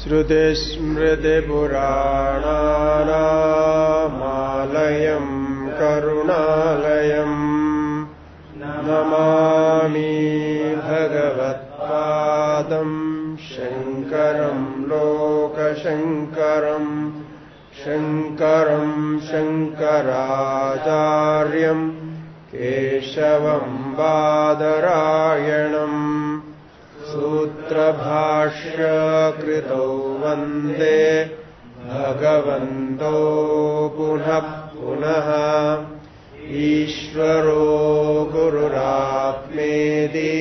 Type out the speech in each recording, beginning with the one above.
श्रुतिस्मृतिपुराणानामालयम् करुणालयम् नमामि भगवत्पादम् शङ्करम् लोकशङ्करम् शङ्करम् शङ्कराचार्यम् केशवम् बादरायणम् सूत्रभाष्यकृतौ वन्दे भगवन्तो पुनः पुनः। ईश्वरो गुरुरात्मेति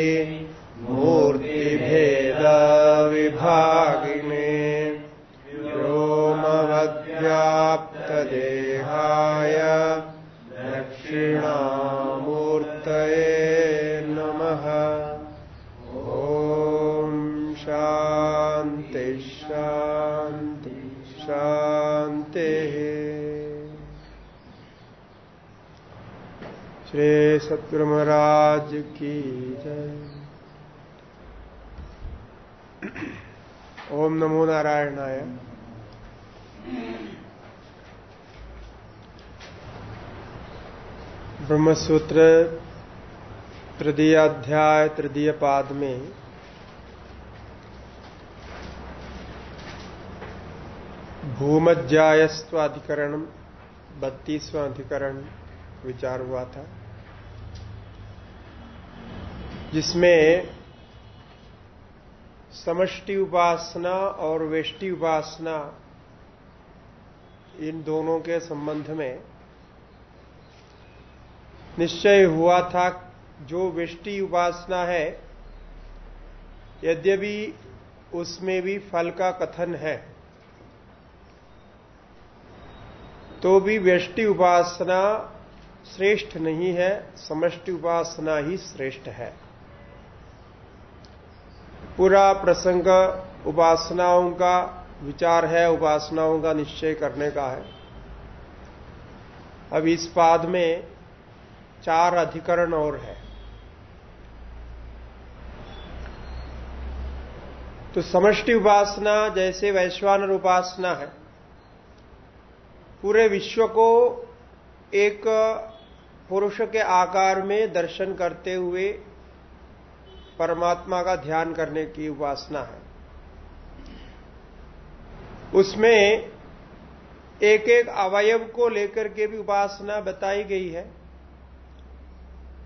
ब्रह्मसूत्र तृतीय अध्याय तृतीय पाद में भूमज्जायस्व अधिकरण बत्तीसवां अधिकरण विचार हुआ था। जिसमें समष्टि उपासना और वेष्टि उपासना इन दोनों के संबंध में निश्चय हुआ था जो वेष्टि उपासना है, यद्यपि उसमें भी फल का कथन है। तो भी व्यष्टि उपासना श्रेष्ठ नहीं है, समष्टि उपासना ही श्रेष्ठ है। पूरा प्रसंग उपासनाओं का विचार है, उपासनाओं का निश्चय करने का है। अब इस पाद में चार अधिकरण और है। तो समष्टि उपासना जैसे वैश्वानर उपासना है, पूरे विश्व को एक पुरुष के आकार में दर्शन करते हुए परमात्मा का ध्यान करने की उपासना है। उसमें एक एक अवयव को लेकर के भी उपासना बताई गई है।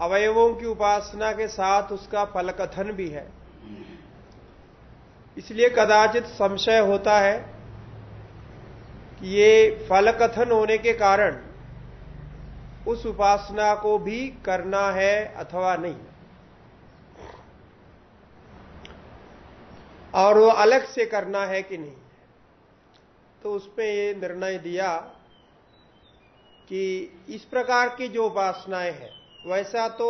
अवयवों की उपासना के साथ उसका फल कथन भी है। इसलिए कदाचित संशय होता है कि ये फल कथन होने के कारण उस उपासना को भी करना है अथवा नहीं। और वो अलग से करना है कि नहीं। तो उसमें ये निर्णय दिया कि इस प्रकार की जो उपासनाएँ हैं वैसा तो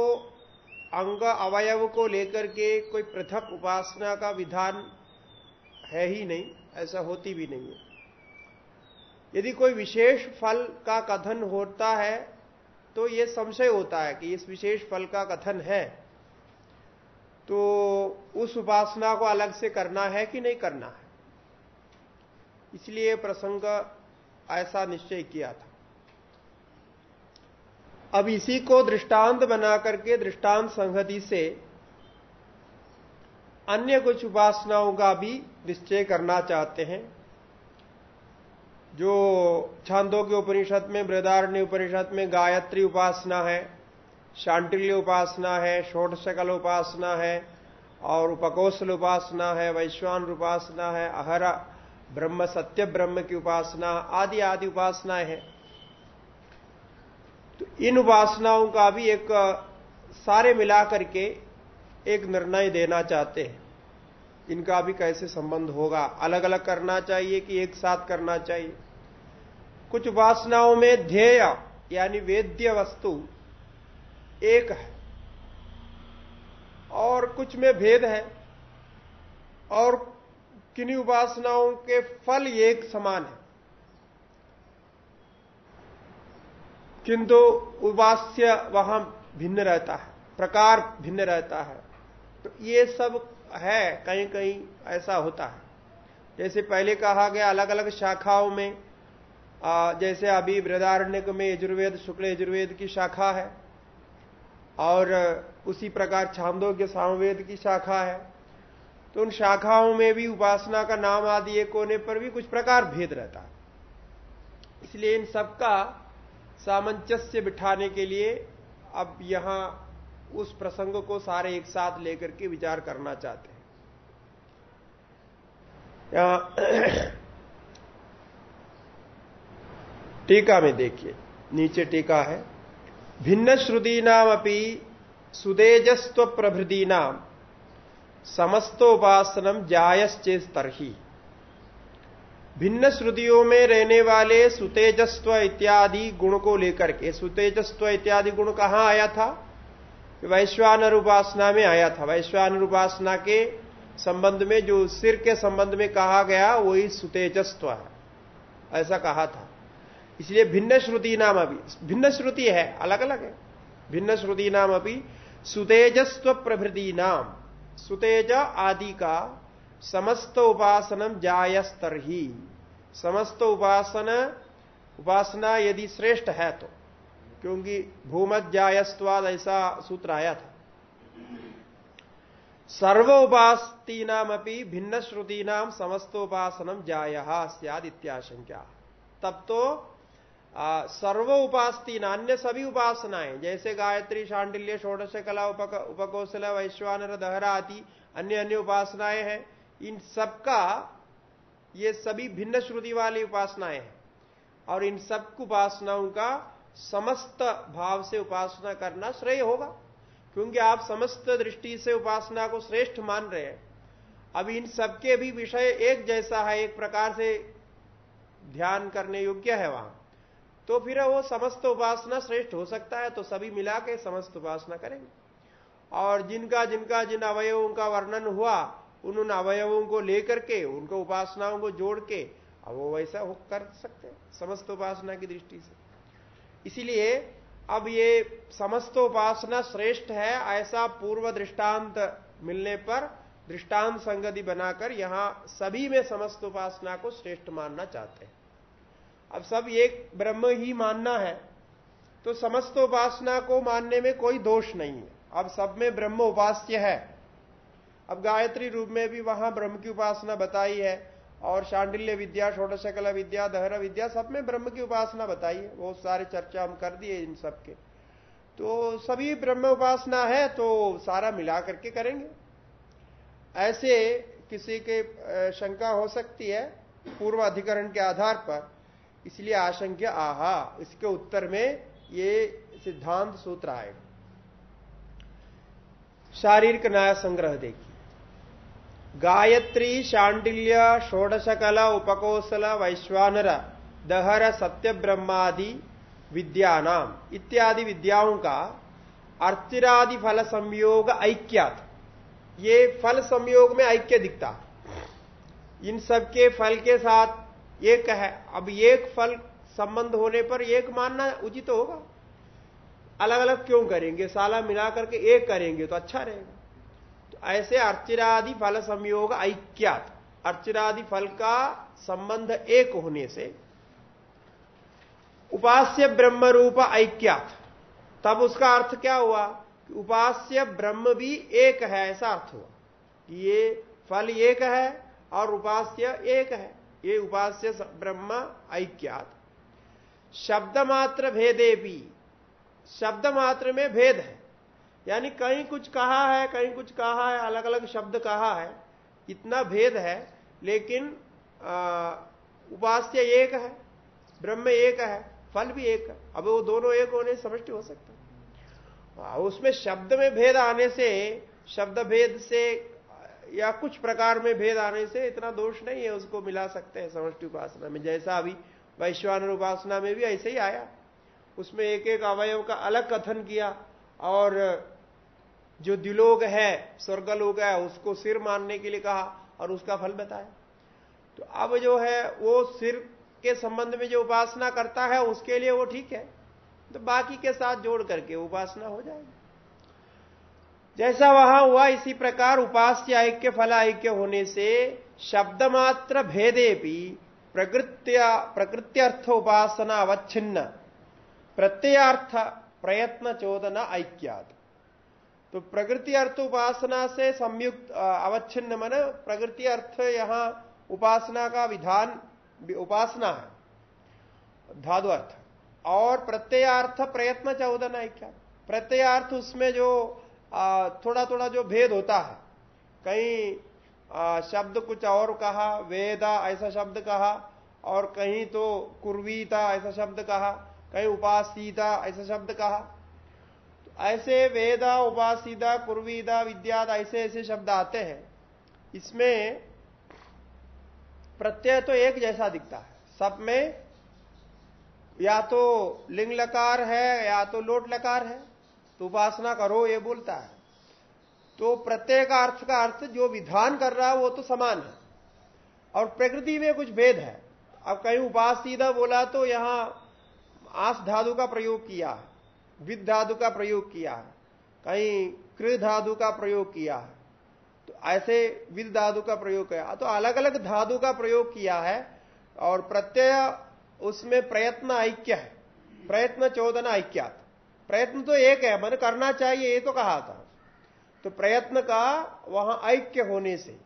अंग अवयव को लेकर के कोई पृथक उपासना का विधान है ही नहीं, ऐसा होती भी नहीं है। यदि कोई विशेष फल का कथन होता है तो यह संशय होता है कि इस विशेष फल का कथन है। तो उस उपासना को अलग से करना है कि नहीं करना है? इसलिए प्रसंग ऐसा निश्चय किया था। अब इसी को दृष्टांत बना करके, दृष्टांत संगति से अन्य कुछ उपासनाओं का भी निश्चय करना चाहते हैं। जो छांदों के उपनिषद में बृदारण्य उपनिषद में गायत्री उपासना है शांटिल्य उपासना है, षोडशकल उपासना है, और उपकोशल उपासना है, वैश्वान उपासना है, अहरा ब्रह्म, सत्य ब्रह्म की उपासना, आदि आदि उपासनाएँ हैं। तो इन उपासनाओं का भी एक, सारे मिलाकर के एक निर्णय देना चाहते हैं। इनका भी कैसे संबंध होगा? अलग अलग करना चाहिए कि एक साथ करना चाहिए? कुछ उपासनाओं में ध्येय, यानी वेद्य वस्तु एक है, और कुछ में भेद है, और किन्हीं उपासनाओं के फल एक समान है। किंतु उपास्य वहाँ भिन्न रहता है प्रकार भिन्न रहता है। तो ये सब है कहीं कहीं ऐसा होता है। जैसे पहले कहा गया अलग अलग शाखाओं में आ, जैसे अभी बृदारण्य में यजुर्वेद शुक्ल यजुर्वेद की शाखा है और उसी प्रकार छांदोग्य सामवेद की शाखा है। तो उन शाखाओं में भी उपासना का नाम आदि एक होने पर भी कुछ प्रकार भेद रहता है। इसलिए इन सबका सामंजस्य बिठाने के लिए अब यहाँ उस प्रसंग को सारे एक साथ लेकर के विचार करना चाहते हैं। टीका में देखिए, नीचे टीका है, भिन्न श्रुति नाम अपनी सुदेजस्व प्रभृति नाम समस्तोपासनम जायश्चेस्तरही। भिन्न श्रुतियों में रहने वाले सुतेजस्व इत्यादि गुण को लेकर के सुतेजस्व इत्यादि गुण कहाँ आया था? वैश्वानर उपासना में आया था। वैश्वानर उपासना के संबंध में, जो सिर के संबंध में कहा गया, वही सुतेजस्व है। ऐसा कहा था। इसलिए भिन्न श्रुति नाम अभी, भिन्न श्रुति है अलग अलग है। भिन्न श्रुति नाम अभी सुतेजस्व प्रभृति नाम। सुतेज आदि का समस्त उपासनम जायस्तर ही समस्त उपासना उपासना यदि श्रेष्ठ है तो क्योंकि भूमत जायस्वाद ऐसा सूत्र आया था। सर्व उपास्ती नाम अपनी भिन्न श्रुति नाम समस्त उपासनम जाय सियाद इत्याशंका तब तो सर्व उपास्ती अन्य सभी उपासनाएँ जैसे गायत्री शांडिल्य षोडश कला उपक, उपकोशल वैश्वानर दहरा आदि अन्य अन्य उपासनाएँ हैं। इन सबका ये सभी भिन्न श्रुति वाली उपासनाएँ हैं। और इन सब उपासनाओं का समस्त भाव से उपासना करना श्रेय होगा, क्योंकि आप समस्त दृष्टि से उपासना को श्रेष्ठ मान रहे हैं। अब इन सबके भी विषय एक जैसा है, एक प्रकार से ध्यान करने योग्य है वहाँ। तो फिर वो समस्त उपासना श्रेष्ठ हो सकता है तो सभी मिला के समस्त उपासना करेंगे। और जिनका जिनका जिन अवयवों का वर्णन हुआ उन उन अवयवों को लेकर के, उनको उपासनाओं को जोड़ के, अब वो वैसा हो कर सकते हैं, समस्त उपासना की दृष्टि से। इसीलिए अब ये समस्त उपासना श्रेष्ठ है, ऐसा पूर्व दृष्टांत मिलने पर दृष्टांत संगति बनाकर यहाँ सभी में समस्त उपासना को श्रेष्ठ मानना चाहते हैं। अब सब एक ब्रह्म ही मानना है तो समस्त उपासना को मानने में कोई दोष नहीं है। अब सब में ब्रह्म उपास्य है। अब गायत्री रूप में भी वहाँ ब्रह्म की उपासना बताई है, और शांडिल्य विद्या, षोडशकला विद्या, दहरा विद्या, सब में ब्रह्म की उपासना बताई है। बहुत सारे चर्चा हम कर दिए इन सब के। तो सभी ब्रह्म उपासना है तो सारा मिला करके करेंगे। ऐसे किसी के शंका हो सकती है पूर्व अधिकरण के आधार पर, इसलिए आशंक्य, आहा, इसके उत्तर में ये सिद्धांत सूत्र आएगा शारीरिक न्याय संग्रह देखिए। गायत्री शांडिल्य, षोडशकला उपकोशल वैश्वानर, दहर सत्य ब्रह्मादि विद्यानाम इत्यादि विद्याओं का अर्चिरादि फल संयोग ऐक्यात। ये फल संयोग में ऐक्य दिखता। इन सबके फल के साथ एक है। अब एक फल संबंध होने पर एक मानना उचित होगा। अलग अलग क्यों करेंगे? साला मिला करके एक करेंगे तो अच्छा रहेगा। ऐसे अर्चिरादि फल संयोग ऐक्यात। अर्चिरादि फल का संबंध एक होने से उपास्य ब्रह्म रूप ऐक्यात। तब उसका अर्थ क्या हुआ? कि उपास्य ब्रह्म भी एक है, ऐसा अर्थ हुआ। कि ये फल एक है और उपास्य एक है। ये उपास्य ब्रह्म ऐक्यात। शब्द मात्र भेदे भी, शब्द मात्र में भेद है। यानी कहीं कुछ कहा है, कहीं कुछ कहा है अलग अलग शब्द कहा है, इतना भेद है, लेकिन उपास्य एक है, ब्रह्म एक है, फल भी एक है। अब वो दोनों एक होने समष्टि हो सकता है। उसमें शब्द में भेद आने से, शब्द भेद से, या कुछ प्रकार में भेद आने से इतना दोष नहीं है, उसको मिला सकते हैं समष्टि उपासना में। जैसा अभी वैश्वान उपासना में भी ऐसे ही आया। उसमें एक एक अवयव का अलग कथन किया, और जो दिलोग है, स्वर्गलोग है, उसको सिर मानने के लिए कहा और उसका फल बताया। तो अब जो है, वो सिर के संबंध में जो उपासना करता है, उसके लिए वो ठीक है। तो बाकी के साथ जोड़ करके उपासना हो जाएगी। जैसा वहाँ हुआ, इसी प्रकार उपास्य ऐक्य, फल ऐक्य होने से शब्द मात्र भेदे भी प्रकृत्या, प्रकृत्यर्थ उपासना अवच्छिन्न, प्रत्ययार्थ प्रयत्न चोदना ऐक्यात। तो प्रकृति अर्थ उपासना से संयुक्त अवच्छिन्न मन प्रकृति अर्थ यहाँ उपासना का विधान उपासना है। धादु अर्थ और प्रत्ययार्थ प्रयत्न चौदह क्या प्रत्ययार्थ उसमें जो थोड़ा थोड़ा जो भेद होता है। कहीं शब्द कुछ और कहा, वेदा ऐसा शब्द कहा, और कहीं तो कुर्वीता ऐसा शब्द कहा, कहीं उपासीता ऐसा शब्द कहा ऐसे वेदा, उपासीदा, कुर्वीदा, विद्याद, ऐसे ऐसे शब्द आते हैं। इसमें प्रत्यय तो एक जैसा दिखता है। सब में या तो लिंग लकार है, या तो लोट लकार है। तो उपासना करो, ये बोलता है। तो प्रत्येक अर्थ का अर्थ, जो विधान कर रहा है, वो तो समान है। और प्रकृति में कुछ भेद है। अब कहीं उपास सीधा बोला तो यहाँ आस धातु का प्रयोग किया है। विद धातु का प्रयोग किया है, कहीं कृ धातु का प्रयोग किया है तो ऐसे विद धातु का प्रयोग किया। तो अलग अलग धातु का प्रयोग किया है, और प्रत्यय उसमें प्रयत्न ऐक्य है, प्रयत्न चौदन ऐक्यात। प्रयत्न तो एक है, मन करना चाहिए, ये तो कहा था। तो प्रयत्न का वहाँ ऐक्य होने से,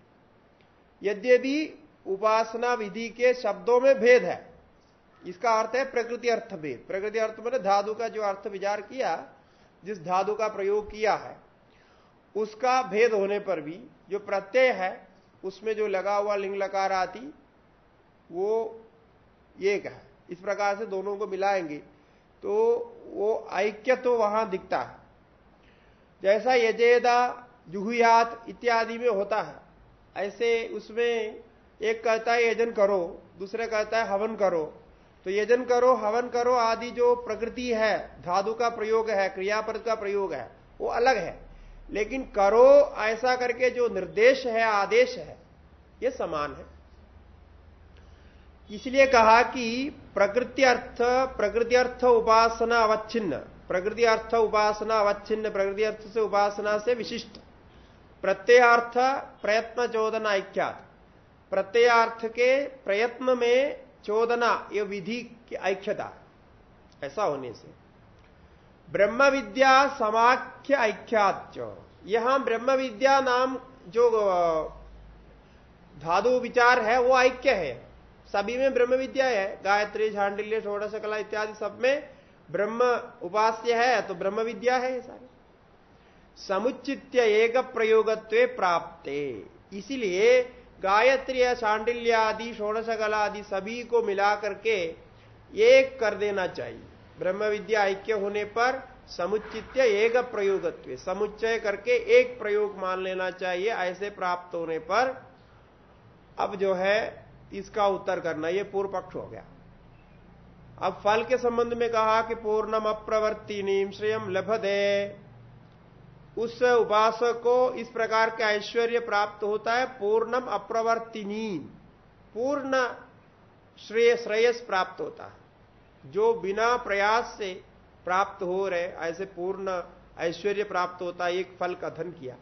यद्यपि उपासना विधि के शब्दों में भेद है इसका अर्थ है प्रकृति अर्थ भेद प्रकृति अर्थ मैंने धातु का जो अर्थ विचार किया, जिस धातु का प्रयोग किया है, उसका भेद होने पर भी जो प्रत्यय है, उसमें जो लगा हुआ लिंग लकार आती वो एक है। इस प्रकार से दोनों को मिलाएँगे तो वो ऐक्य तो वहाँ दिखता है। जैसा यजेदा जुहुयात इत्यादि में होता है, ऐसे उसमें एक कहता है यजन करो, दूसरे कहता है हवन करो। तो यजन करो, हवन करो आदि जो प्रकृति है, धातु का प्रयोग है, क्रियापद का प्रयोग है, वो अलग है। लेकिन करो ऐसा करके जो निर्देश है, आदेश है, ये समान है। इसलिए कहा कि प्रकृति अर्थ प्रकृति अर्थ उपासना अवच्छिन्न, प्रकृति अर्थ उपासना अवच्छिन्न, प्रकृति अर्थ से उपासना से विशिष्ट। प्रत्ययार्थ प्रयत्न चोदना ऐक्यात प्रत्ययार्थ के प्रयत्न में चोदना, ये विधि की ऐक्यता, ऐसा होने से। ब्रह्म विद्या समाख्य ऐक्याच यहाँ ब्रह्म विद्या नाम जो धातु विचार है, वो ऐक्य है। सभी में ब्रह्म विद्या है। गायत्री, झांडिल्य षोड़श कला इत्यादि सब में ब्रह्म उपास्य है तो ब्रह्म विद्या है सारे। समुचित्य एक प्रयोगत्व प्राप्त। इसीलिए गायत्री या शांडिल्य आदि षोड़श आदि सभी को मिला करके एक कर देना चाहिए। ब्रह्म विद्या ऐक्य होने पर समुचित्य एक प्रयोगत्व, समुच्चय करके एक प्रयोग मान लेना चाहिए, ऐसे प्राप्त होने पर अब जो है इसका उत्तर करना यह पूर्व पक्ष हो गया। अब फल के संबंध में कहा कि पूर्णम अप्रवर्तिनी श्रेयम लभदे। उस उपासक को इस प्रकार का ऐश्वर्य प्राप्त होता है, पूर्णम अप्रवर्तिनी। पूर्ण श्रेय, श्रेयस प्राप्त होता है। जो बिना प्रयास से प्राप्त हो रहे, ऐसे पूर्ण ऐश्वर्य प्राप्त होता है, एक फल कथन किया।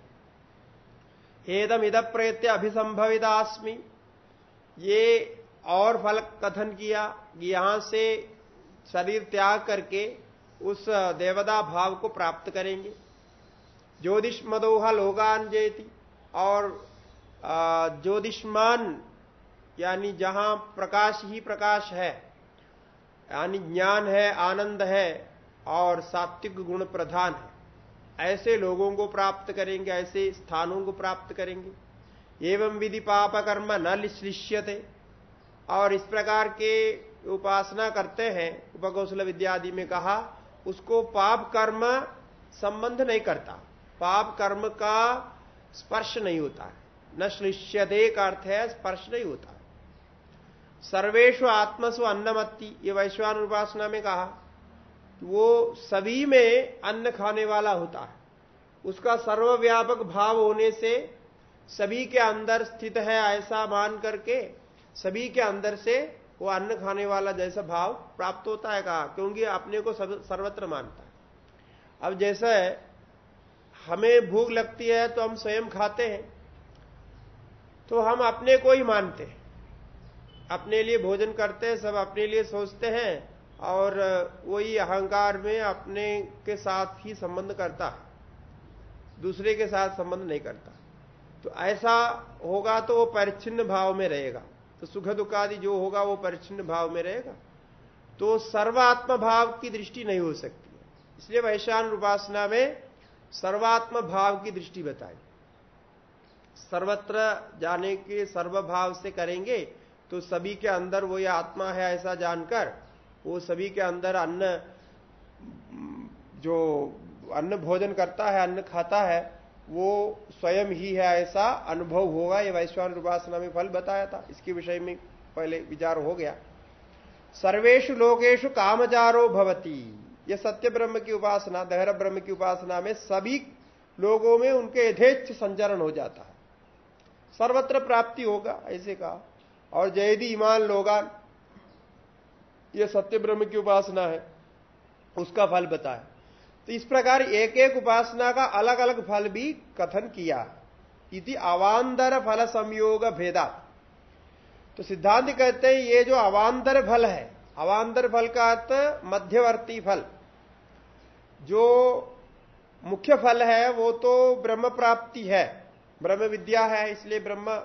हेदम इद प्रयत्य अभिसंभवितास्मी ये और फल कथन किया यहाँ से शरीर त्याग करके उस देवदा भाव को प्राप्त करेंगे। ज्योतिष मदोहा लोगान जयती और ज्योतिषमान, यानी जहाँ प्रकाश ही प्रकाश है, यानी ज्ञान है, आनंद है, और सात्विक गुण प्रधान है। ऐसे लोगों को प्राप्त करेंगे, ऐसे स्थानों को प्राप्त करेंगे। एवं विधि पाप कर्म न लिश्यते और इस प्रकार के उपासना करते हैं, उपकौशल विद्यादि में कहा, उसको पाप कर्म संबंध नहीं करता। पाप कर्म का स्पर्श नहीं होता है। न श्लिष्यदे का अर्थ है स्पर्श नहीं होता। सर्वेशु आत्मस्व अन्नमत्ती, ये वैश्वान उपासना में कहा, वो सभी में अन्न खाने वाला होता है। उसका सर्वव्यापक भाव होने से सभी के अंदर स्थित है ऐसा मान करके सभी के अंदर से वो अन्न खाने वाला जैसा भाव प्राप्त होता है कहा, क्योंकि अपने को सर्वत्र मानता है। अब जैसा है हमें भूख लगती है तो हम स्वयं खाते हैं। तो हम अपने को ही मानते हैं। अपने लिए भोजन करते हैं, सब अपने लिए सोचते हैं और वही अहंकार में अपने के साथ ही संबंध करता है। दूसरे के साथ संबंध नहीं करता। तो ऐसा होगा तो वो परिच्छिन्न भाव में रहेगा। तो सुख दुख आदि जो होगा वो परिच्छिन्न भाव में रहेगा। तो सर्वात्म भाव की दृष्टि नहीं हो सकती इसलिए वैशान उपासना में सर्वात्म भाव की दृष्टि बताई सर्वत्र जाने के सर्वभाव से करेंगे तो सभी के अंदर वो ये आत्मा है ऐसा जानकर, वो सभी के अंदर अन्न, जो अन्न भोजन करता है, अन्न खाता है, वो स्वयं ही है ऐसा अनुभव होगा, ये वैश्वान उपासना में फल बताया था। इसके विषय में पहले विचार हो गया। सर्वेशु लोकेशु कामचारो भवती। ये सत्य ब्रह्म की उपासना, दहर ब्रह्म की उपासना में सभी लोगों में उनके यथेच्छ संचरण हो जाता है। सर्वत्र प्राप्ति होगा, ऐसे कहा। और जयदी ईमान लोगान यह सत्य ब्रह्म की उपासना है, उसका फल बताया तो इस प्रकार एक एक उपासना का अलग अलग फल भी कथन किया इति अवांतर फल संयोग भेदा। तो सिद्धांत कहते हैं, ये जो अवान्तर फल है अवान्तर फल का अर्थ मध्यवर्ती फल। जो मुख्य फल है, वो तो ब्रह्म प्राप्ति है। ब्रह्म विद्या है, इसलिए ब्रह्म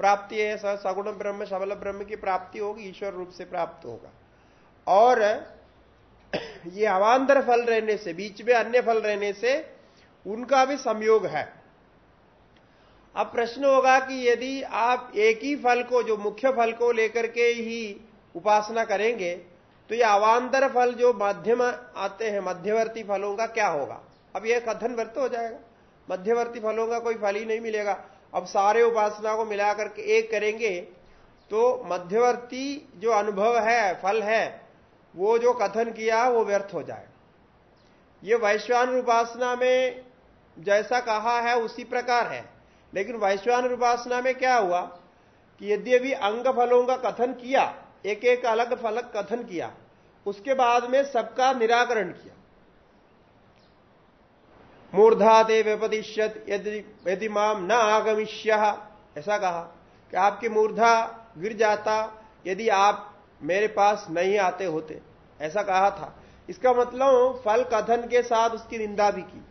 प्राप्ति है सगुण ब्रह्म, सबल ब्रह्म की प्राप्ति होगी, ईश्वर रूप से प्राप्त होगा। और ये अवान्तर फल रहने से, बीच में अन्य फल रहने से, उनका भी संयोग है। अब प्रश्न होगा कि यदि आप एक ही फल को, जो मुख्य फल को लेकर के ही उपासना करेंगे तो ये अवान्तर फल जो माध्यम आते हैं, मध्यवर्ती फलों का क्या होगा? अब यह कथन व्यर्थ हो जाएगा। मध्यवर्ती फलों का कोई फल ही नहीं मिलेगा। अब सारे उपासना को मिलाकर के एक करेंगे तो मध्यवर्ती जो अनुभव है, फल है, वो जो कथन किया, वो व्यर्थ हो जाएगा ये वैश्वान उपासना में जैसा कहा है, उसी प्रकार है। लेकिन वैश्वान उपासना में क्या हुआ कि यद्यपि अंग फलों का कथन किया एक एक अलग फलक कथन किया। उसके बाद में सबका निराकरण किया। मूर्धा दे व्यपदिश्यत यदि माम न आगमिष्य। ऐसा कहा कि आपकी मूर्धा गिर जाता, यदि आप मेरे पास नहीं आते होते। ऐसा कहा था। इसका मतलब फल कथन के साथ उसकी निंदा भी की।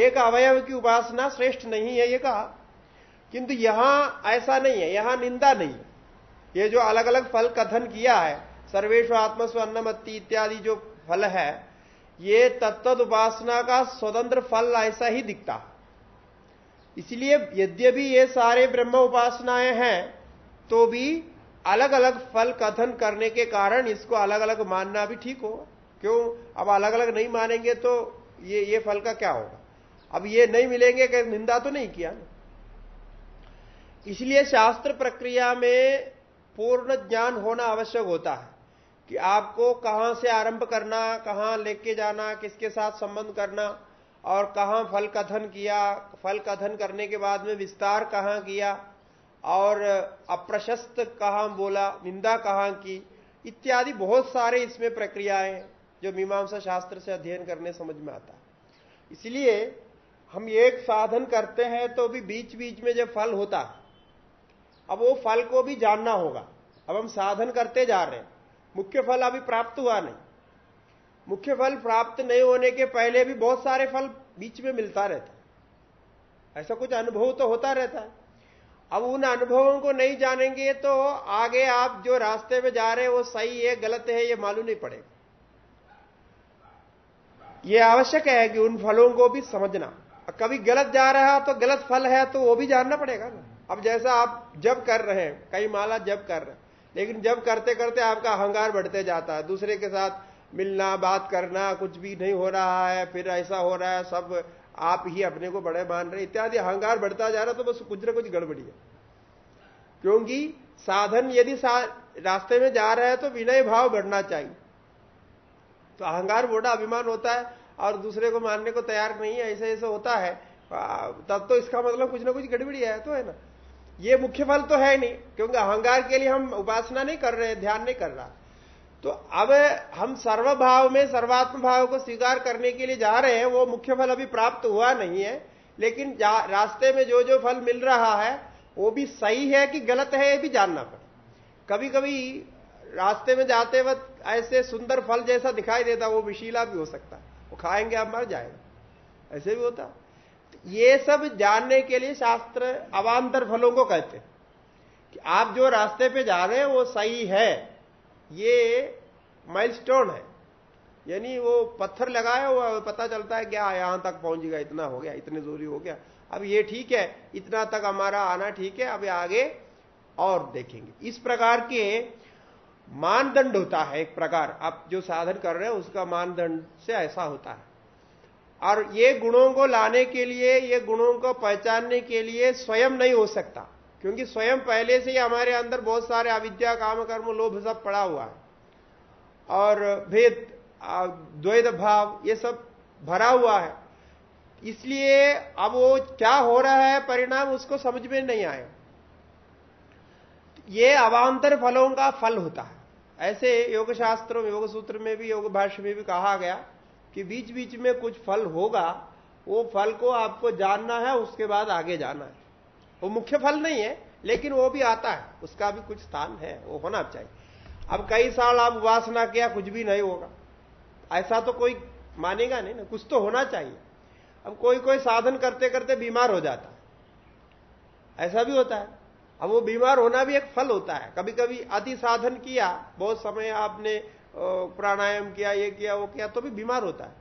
एक अवयव की उपासना श्रेष्ठ नहीं है, ये कहा। किंतु यहाँ ऐसा नहीं है, यहाँ निंदा नहीं है। ये जो अलग अलग फल कथन किया है सर्वेश आत्मस्व अन्नमत्ती इत्यादि जो फल है, ये तत्त उपासना का स्वतंत्र फल ऐसा ही दिखता। इसलिए यद्यपि ये सारे ब्रह्म उपासनाएँ हैं तो भी अलग अलग फल कथन करने के कारण इसको अलग अलग मानना भी ठीक होगा। क्यों? अब अलग अलग नहीं मानेंगे तो ये ये फल का क्या होगा? अब ये नहीं मिलेंगे निंदा तो नहीं किया। इसलिए शास्त्र प्रक्रिया में पूर्ण ज्ञान होना आवश्यक होता है कि आपको कहाँ से आरंभ करना, कहाँ लेके जाना, किसके साथ संबंध करना और कहाँ फल कथन किया, फल कथन करने के बाद में विस्तार कहाँ किया और अप्रशस्त कहाँ बोला, निंदा कहाँ की, इत्यादि बहुत सारे इसमें प्रक्रियाएँ जो मीमांसा शास्त्र से अध्ययन करने समझ में आता है। इसलिए हम एक साधन करते हैं तो भी बीच बीच में जब फल होता है अब वो फल को भी जानना होगा। अब हम साधन करते जा रहे हैं। मुख्य फल अभी प्राप्त हुआ नहीं। मुख्य फल प्राप्त नहीं होने के पहले भी बहुत सारे फल बीच में मिलता रहता ऐसा कुछ अनुभव तो होता रहता है। अब उन अनुभवों को नहीं जानेंगे तो आगे आप जो रास्ते में जा रहे हैं वो सही है, गलत है, ये मालूम नहीं पड़ेगा। ये आवश्यक है कि उन फलों को भी समझना। कभी गलत जा रहा तो गलत फल है तो वो भी जानना पड़ेगा ना। अब जैसा आप जब कर रहे हैं कई माला जब कर रहे हैं लेकिन जब करते करते आपका अहंकार बढ़ते जाता है दूसरे के साथ मिलना बात करना कुछ भी नहीं हो रहा है फिर ऐसा हो रहा है सब आप ही अपने को बड़े मान रहे इत्यादि अहंकार बढ़ता जा रहा तो बस कुछ ना कुछ गड़बड़ी है। क्योंकि साधन यदि सा, रास्ते में जा रहे हैं तो विनय भाव बढ़ना चाहिए। तो अहंगार बोड़ा अभिमान होता है और दूसरे को मानने को तैयार नहीं है ऐसे ऐसे होता है। तब तो इसका मतलब कुछ ना कुछ गड़बड़ी है तो है ना। ये मुख्य फल तो है नहीं, क्योंकि अहंकार के लिए हम उपासना नहीं कर रहे, ध्यान नहीं कर रहा। तो अब हम सर्वभाव में सर्वात्म भाव को स्वीकार करने के लिए जा रहे हैं, वो मुख्य फल अभी प्राप्त हुआ नहीं है, लेकिन रास्ते में जो जो फल मिल रहा है, वो भी सही है कि गलत है, ये भी जानना पड़े। कभी कभी रास्ते में जाते वक्त ऐसे सुंदर फल जैसा दिखाई देता, वो विशीला भी हो सकता है। वो खाएँगे, आप मर जाएगा। ऐसे भी होता। ये सब जानने के लिए शास्त्र अवान्तर फलों को कहते हैं कि आप जो रास्ते पे जा रहे हैं, वो सही है। ये माइलस्टोन है। यानी वो पत्थर लगाया हुआ पता चलता है क्या यहाँ तक पहुँच गया, इतना हो गया, इतने जोरी हो गया। अब ये ठीक है, इतना तक हमारा आना ठीक है, अब आगे और देखेंगे। इस प्रकार के मानदंड होता है एक प्रकार। आप जो साधन कर रहे हैं, उसका मानदंड से ऐसा होता है। और ये गुणों को लाने के लिए, ये गुणों को पहचानने के लिए स्वयं नहीं हो सकता। क्योंकि स्वयं पहले से ही हमारे अंदर बहुत सारे अविद्या काम कर्म लोभ सब पड़ा हुआ है। और भेद द्वैत भाव, ये सब भरा हुआ है। इसलिए अब वो क्या हो रहा है, परिणाम उसको समझ में नहीं आए। ये अवान्तर फलों का फल होता है। ऐसे योग शास्त्रों योग सूत्र में भी योग भाष्य में भी कहा गया कि बीच बीच में कुछ फल होगा, वो फल को आपको जानना है, उसके बाद आगे जाना है। वो मुख्य फल नहीं है, लेकिन वो भी आता है, उसका भी कुछ स्थान है, वो होना चाहिए। अब कई साल आप उपासना किया, कुछ भी नहीं होगा। ऐसा तो कोई मानेगा नहीं ना, कुछ तो होना चाहिए। अब कोई कोई साधन करते करते बीमार हो जाता है। ऐसा भी होता है। अब वो बीमार होना भी एक फल होता है। कभी कभी अति साधन किया, बहुत समय आपने प्राणायाम किया, ये किया, वो किया तो भी बीमार होता है।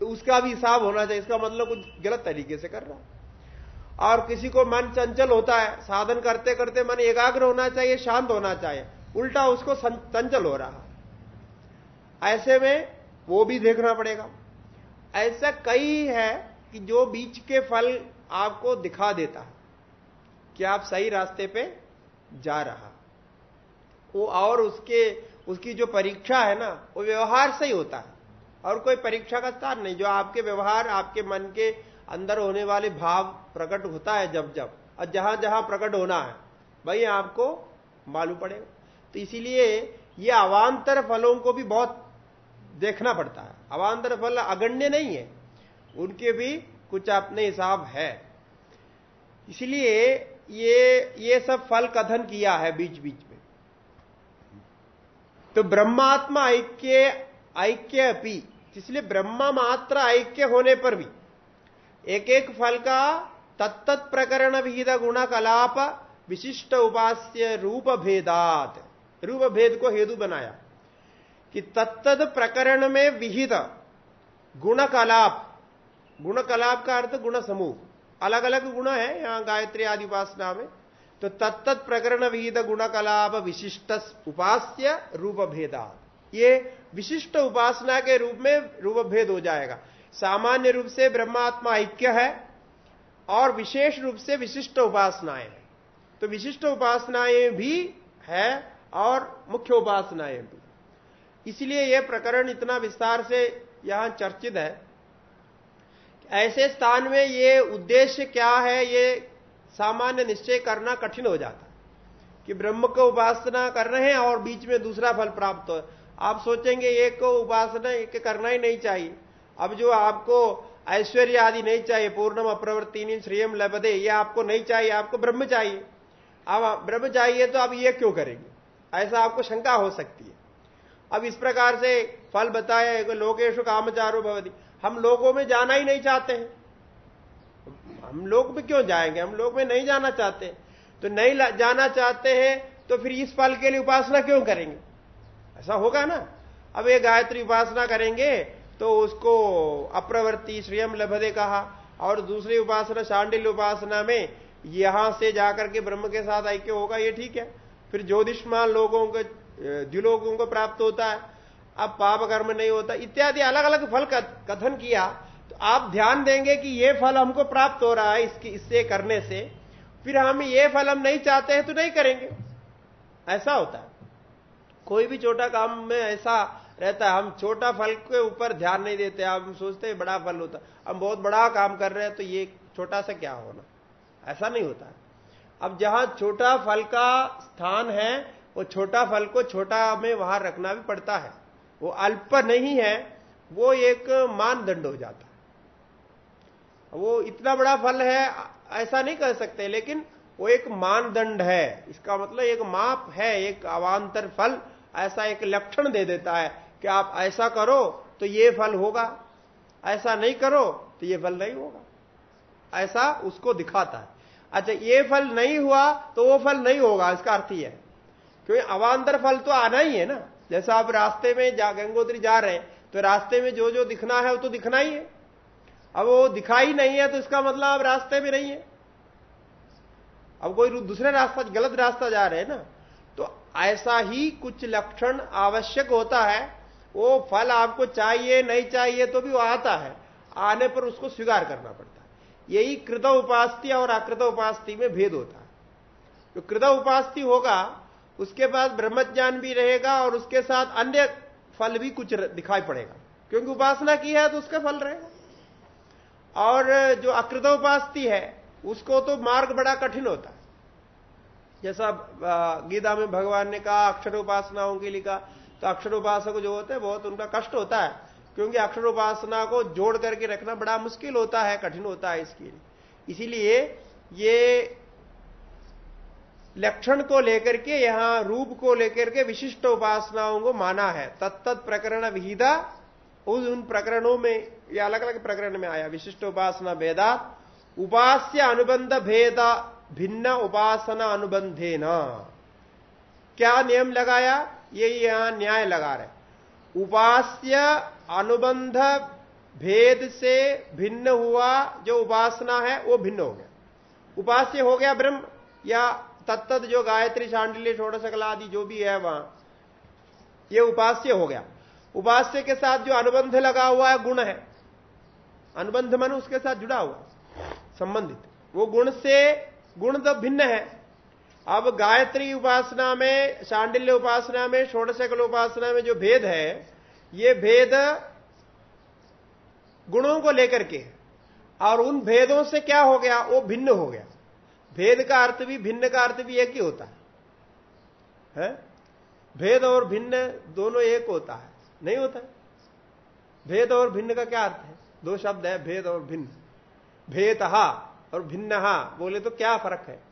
तो उसका भी हिसाब होना चाहिए, इसका मतलब कुछ गलत तरीके से कर रहा और किसी को मन चंचल होता है, साधन करते करते मन एकाग्र होना चाहिए, शांत होना चाहिए, उल्टा उसको चंचल हो रहा ऐसे में वो भी देखना पड़ेगा। ऐसा कई है कि जो बीच के फल आपको दिखा देता है, कि आप सही रास्ते पे जा रहा वो और उसके, उसकी जो परीक्षा है ना, वो व्यवहार से ही होता है। और कोई परीक्षा का स्थान नहीं, जो आपके व्यवहार, आपके मन के अंदर होने वाले भाव प्रकट होता है जब जब, और जहाँ जहाँ प्रकट होना है, वही आपको मालूम पड़ेगा। तो इसीलिए ये अवान्तर फलों को भी बहुत देखना पड़ता है। अवान्तर फल अगण्य नहीं है, उनके भी कुछ अपने हिसाब है। इसलिए ये ये सब फल कथन किया है बीच बीच तो ब्रह्मात्मा ऐक्य ऐक्य अपी, इसलिए ब्रह्मा मात्र ऐक्य होने पर भी एक एक फल का तत्त प्रकरण विहित गुण कलाप विशिष्ट उपास्य रूप भेदात रूप भेद को हेतु बनाया, कि तत्त प्रकरण में विहित गुण कलाप गुण कलाप का अर्थ गुण समूह अलग अलग गुण है यहाँ गायत्री आदि उपासना में। तो तत्त प्रकरण विहित गुण कलाप विशिष्ट उपास्य रूप भेदा ये विशिष्ट उपासना के रूप में रूप भेद हो जाएगा। सामान्य रूप से ब्रह्मात्मा ऐक्य है और विशेष रूप से विशिष्ट उपासनाएँ तो विशिष्ट उपासनाएँ भी है और मुख्य उपासनाएँ भी। इसलिए यह प्रकरण इतना विस्तार से यहाँ चर्चित है। ऐसे स्थान में ये उद्देश्य क्या है, ये सामान्य निश्चय करना कठिन हो जाता कि ब्रह्म को उपासना कर रहे हैं और बीच में दूसरा फल प्राप्त हो। आप सोचेंगे, एक को उपासना, एक करना ही नहीं चाहिए। अब जो आपको ऐश्वर्य आदि नहीं चाहिए, पूर्णम अप्रवर्तिनी श्रेयम लबदे ये आपको नहीं चाहिए, आपको ब्रह्म चाहिए। अब ब्रह्म चाहिए तो आप ये क्यों करेंगे? ऐसा आपको शंका हो सकती है। अब इस प्रकार से फल बताया लोकेशु कामचारो भवती। हम लोगों में जाना ही नहीं चाहते हैं। हम लोग में क्यों जाएँगे? हम लोग में नहीं जाना चाहते। तो नहीं जाना चाहते हैं तो फिर इस फल के लिए उपासना क्यों करेंगे? ऐसा होगा ना? अब ये गायत्री उपासना करेंगे तो उसको अप्रवृत्ति श्रेयम लभदे कहा। और दूसरी उपासना शांडिल उपासना में यहाँ से जाकर के ब्रह्म के साथ ऐक्य होगा, ये ठीक है। फिर ज्योतिषमान लोगों को लोगों को प्राप्त होता है। अब पाप कर्म नहीं होता, इत्यादि अलग अलग फल कथन किया। तो आप ध्यान देंगे कि ये फल हमको प्राप्त हो रहा है इसकी, इससे करने से। फिर हम ये फल हम नहीं चाहते हैं तो नहीं करेंगे। ऐसा होता है। कोई भी छोटा काम में ऐसा रहता है, हम छोटा फल के ऊपर ध्यान नहीं देते, हम सोचते हैं बड़ा फल होता हम बहुत बड़ा काम कर रहे हैं तो ये छोटा सा क्या होना? ऐसा नहीं होता अब जहाँ छोटा फल का स्थान है, वो छोटा फल को छोटा में वहाँ रखना भी पड़ता है। वो अल्प नहीं है, वो एक मानदंड हो जाता है। वो इतना बड़ा फल है, ऐसा नहीं कह सकते, लेकिन वो एक मानदंड है। इसका मतलब एक माप है, एक अवान्तर फल, ऐसा एक लक्षण दे देता है कि आप ऐसा करो तो ये फल होगा, ऐसा नहीं करो तो ये फल नहीं होगा। ऐसा उसको दिखाता है। अच्छा ये फल नहीं हुआ तो वो फल नहीं होगा, इसका अर्थ ही है। क्योंकि अवान्तर फल तो आना ही है ना। जैसा आप रास्ते में जा, गंगोत्री जा रहे हैं तो रास्ते में जो जो दिखना है वो तो दिखना ही है। अब वो दिखाई नहीं है तो इसका मतलब आप रास्ते में नहीं है। अब कोई दूसरे रास्ता, गलत रास्ता जा रहे हैं ना तो ऐसा ही कुछ लक्षण आवश्यक होता है। वो फल आपको चाहिए, नहीं चाहिए तो भी वो आता है। आने पर उसको स्वीकार करना पड़ता है। यही कृत उपास्ति और अकृत उपास्ति में भेद होता है। तो कृत उपास्ति होगा, उसके पास ब्रह्मज्ञान भी रहेगा और उसके साथ अन्य फल भी कुछ दिखाई पड़ेगा। क्योंकि उपासना की है तो उसका फल रहेगा। और जो अकृत उपास्ति है, उसको तो मार्ग बड़ा कठिन होता है। जैसा गीता में भगवान ने कहा अक्षर उपासनाओं के लिए कहा तो अक्षर उपासक जो होते हैं, बहुत उनका कष्ट होता है, क्योंकि अक्षर उपासना को जोड़ करके रखना बड़ा मुश्किल होता है, कठिन होता है इसके लिए। इसीलिए ये लक्षण को लेकर के, यहाँ रूप को लेकर के विशिष्ट उपासनाओं को माना है। तत्त प्रकरण विहिदा उस उन प्रकरणों में ये अलग अलग प्रकरण में आया। विशिष्ट उपासना भेदा, उपास्य अनुबंध भेद, भिन्न उपासना अनुबंधे न क्या नियम लगाया? ये यहाँ न्याय लगा रहे उपास्य अनुबंध भेद से भिन्न हुआ जो उपासना है, वो भिन्न हो गया। उपास्य हो गया ब्रह्म, या तत्त जो गायत्री, शांडिल्य छोड़ सकला आदि जो भी है वहाँ, ये उपास्य हो गया। उपास्य के साथ जो अनुबंध लगा हुआ है गुण है। अनुबंध मन उसके साथ जुड़ा हुआ संबंधित। वो गुण से गुण तो भिन्न है। अब गायत्री उपासना में शांडिल्य उपासना में षोड़शकल उपासना में जो भेद है ये भेद गुणों को लेकर के और उन भेदों से क्या हो गया? वो भिन्न हो गया। भेद का अर्थ भी भिन्न का अर्थ भी एक ही होता है, है? भेद और भिन्न दोनों एक होता है। नहीं होता है? भेद और भिन्न का क्या अर्थ है? दो शब्द है भेद और भिन्न। भेद और भिन्न बोले तो क्या फ़र्क है?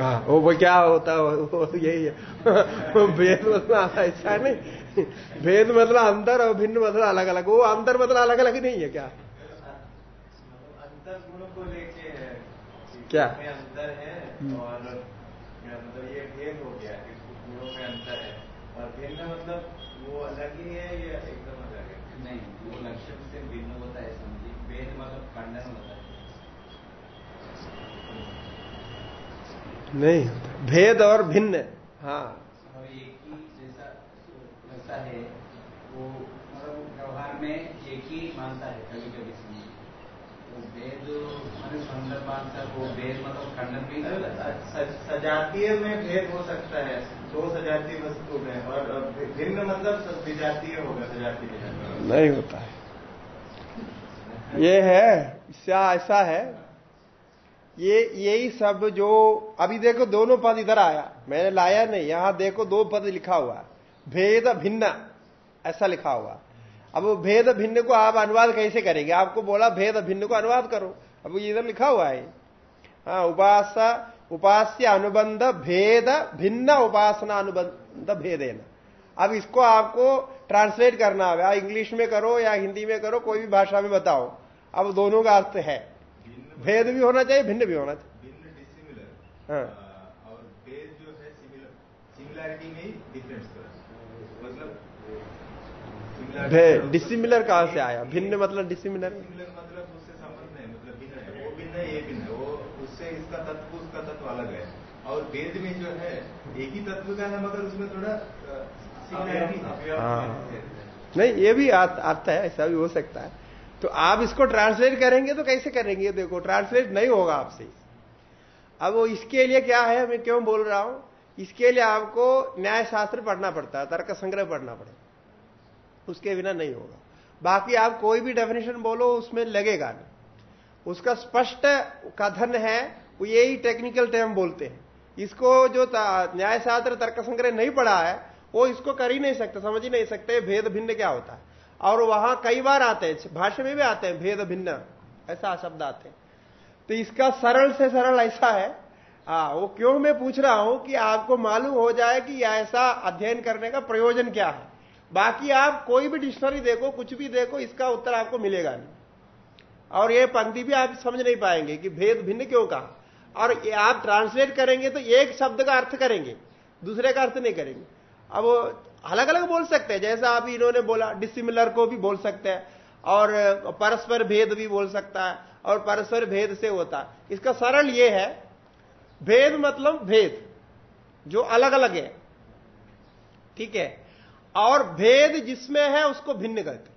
हाँ वो वो क्या होता है वो यही है। भेद मतलब ऐसा नहीं। भेद मतलब अंतर और भिन्न मतलब अलग अलग। वो अंतर मतलब अलग अलग नहीं है क्या अंतर गुणों को लेके क्या? अंतर है हम्म। और मतलब ये भेद हो गया गुणों में अंतर है। और भिन्न मतलब वो अलग ही है या एकदम अलग है? नहीं। वो लक्ष्य से भिन्न होता है समझिए। भेद मतलब खंडन होता है। नहीं भेद और भिन्न। हाँ। एक ही जैसा है वो मतलब व्यवहार में एक ही मानता है कभी कभी सजातीय में भेद हो सकता है। दो सजातीय वस्तु में और भिन्न मतलब विजातीय होगा सजातीय नहीं होता है। ये है ऐसा है। ये यही सब जो अभी देखो दोनों पद इधर आया। मैंने लाया नहीं यहाँ देखो दो पद लिखा हुआ भेद भिन्न ऐसा लिखा हुआ अब भेद भिन्न को आप अनुवाद कैसे करेंगे? आपको बोला भेद भिन्न को अनुवाद करो। अब ये इधर लिखा हुआ है। हाँ उपास उपास्य अनुबंध भेद भिन्न उपासना अनुबंध भेदेन। अब इसको आपको ट्रांसलेट करना है इंग्लिश में करो या हिंदी में करो कोई भी भाषा में बताओ। अब दोनों का अर्थ है। भेद भी होना चाहिए भिन्न भी होना चाहिए। भिन्न डिसिमिलर हाँ। और भेद जो है सिमिलर सिमिलैरिटी में ही डिफरेंस डिसिमिलर कहाँ से आया? भिन्न मतलब डिसिमिलर मतलब उससे संबंध है मतलब भिन्न है। वो भिन्न है ये भिन्न है। वो उससे इसका तत्व उसका तत्व अलग है। और वेद में जो है एक ही तत्व का है मगर उसमें थोड़ा हाँ। नहीं ये भी आता है ऐसा भी हो सकता है। तो आप इसको ट्रांसलेट करेंगे तो कैसे करेंगे? देखो ट्रांसलेट नहीं होगा आपसे। अब वो इसके लिए क्या है? मैं क्यों बोल रहा हूँ? इसके लिए आपको न्याय शास्त्र पढ़ना पड़ता है तर्क संग्रह पढ़ना पड़ेगा। उसके बिना नहीं होगा। बाकी आप कोई भी डेफिनेशन बोलो, उसमें लगेगा नहीं। उसका स्पष्ट कथन है, वो यही टेक्निकल टर्म बोलते हैं। इसको जो न्याय शास्त्र तर्क संग्रह नहीं पढ़ा है, वो इसको कर ही नहीं सकते, समझ ही नहीं सकते, भेद भिन्न क्या होता है। और वहाँ कई बार आते हैं भाषा में भी आते हैं, भेद भिन्न, ऐसा शब्द आते हैं। तो इसका सरल से सरल ऐसा है। हाँ वो क्यों मैं पूछ रहा हूँ कि आपको मालूम हो जाए कि ऐसा अध्ययन करने का प्रयोजन क्या है? बाकी आप कोई भी डिक्शनरी देखो, कुछ भी देखो, इसका उत्तर आपको मिलेगा नहीं। और ये पंक्ति भी आप समझ नहीं पाएँगे कि भेद भिन्न क्यों कहा। और आप ट्रांसलेट करेंगे तो एक शब्द का अर्थ करेंगे, दूसरे का अर्थ नहीं करेंगे। अब अलग अलग बोल सकते हैं, जैसा अभी इन्होंने बोला डिसिमिलर को भी बोल सकते हैं, और परस्पर भेद भी बोल सकता है, और परस्पर भेद से होता है। इसका सरल ये है, भेद मतलब भेद, जो अलग अलग है। ठीक है? और भेद जिसमें है उसको भिन्न कहते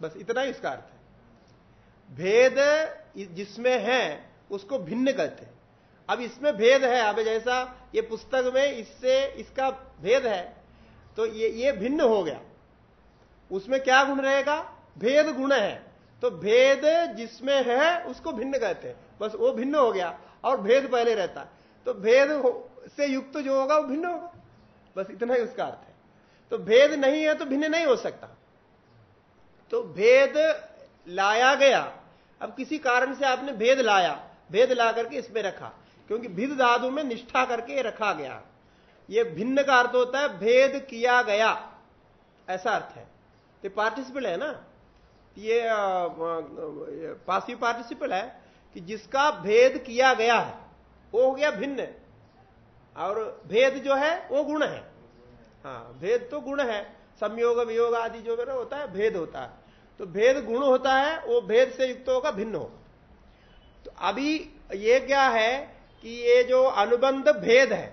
बस इतना ही इसका अर्थ है। भेद जिसमें है, उसको भिन्न कहते अब इसमें भेद है, अब जैसा ये पुस्तक में इससे इसका भेद है तो ये ये भिन्न हो गया। उसमें क्या गुण रहेगा? भेद गुण है। तो भेद जिसमें है, उसको भिन्न कहते हैं। बस वो भिन्न हो गया, और भेद पहले रहता। तो भेद से युक्त जो होगा, वो भिन्न होगा। बस इतना ही उसका अर्थ तो भेद नहीं है तो भिन्न नहीं हो सकता। तो भेद लाया गया। अब किसी कारण से आपने भेद लाया, भेद ला करके इसमें रखा, क्योंकि भिद धातु में निष्ठा करके रखा गया। यह भिन्न का अर्थ होता है भेद किया गया। ऐसा अर्थ है। तो पार्टिसिपल है ना? ये पासिव पार्टिसिपल है कि जिसका भेद किया गया है, वो हो गया भिन्न। और भेद जो है, वो गुण है। हाँ भेद तो गुण है। संयोग, वियोग आदि जो मेरा होता है, भेद होता है। तो भेद गुण होता है, वो भेद से युक्त होगा, भिन्न होगा। तो अभी ये क्या है कि ये जो अनुबंध भेद है,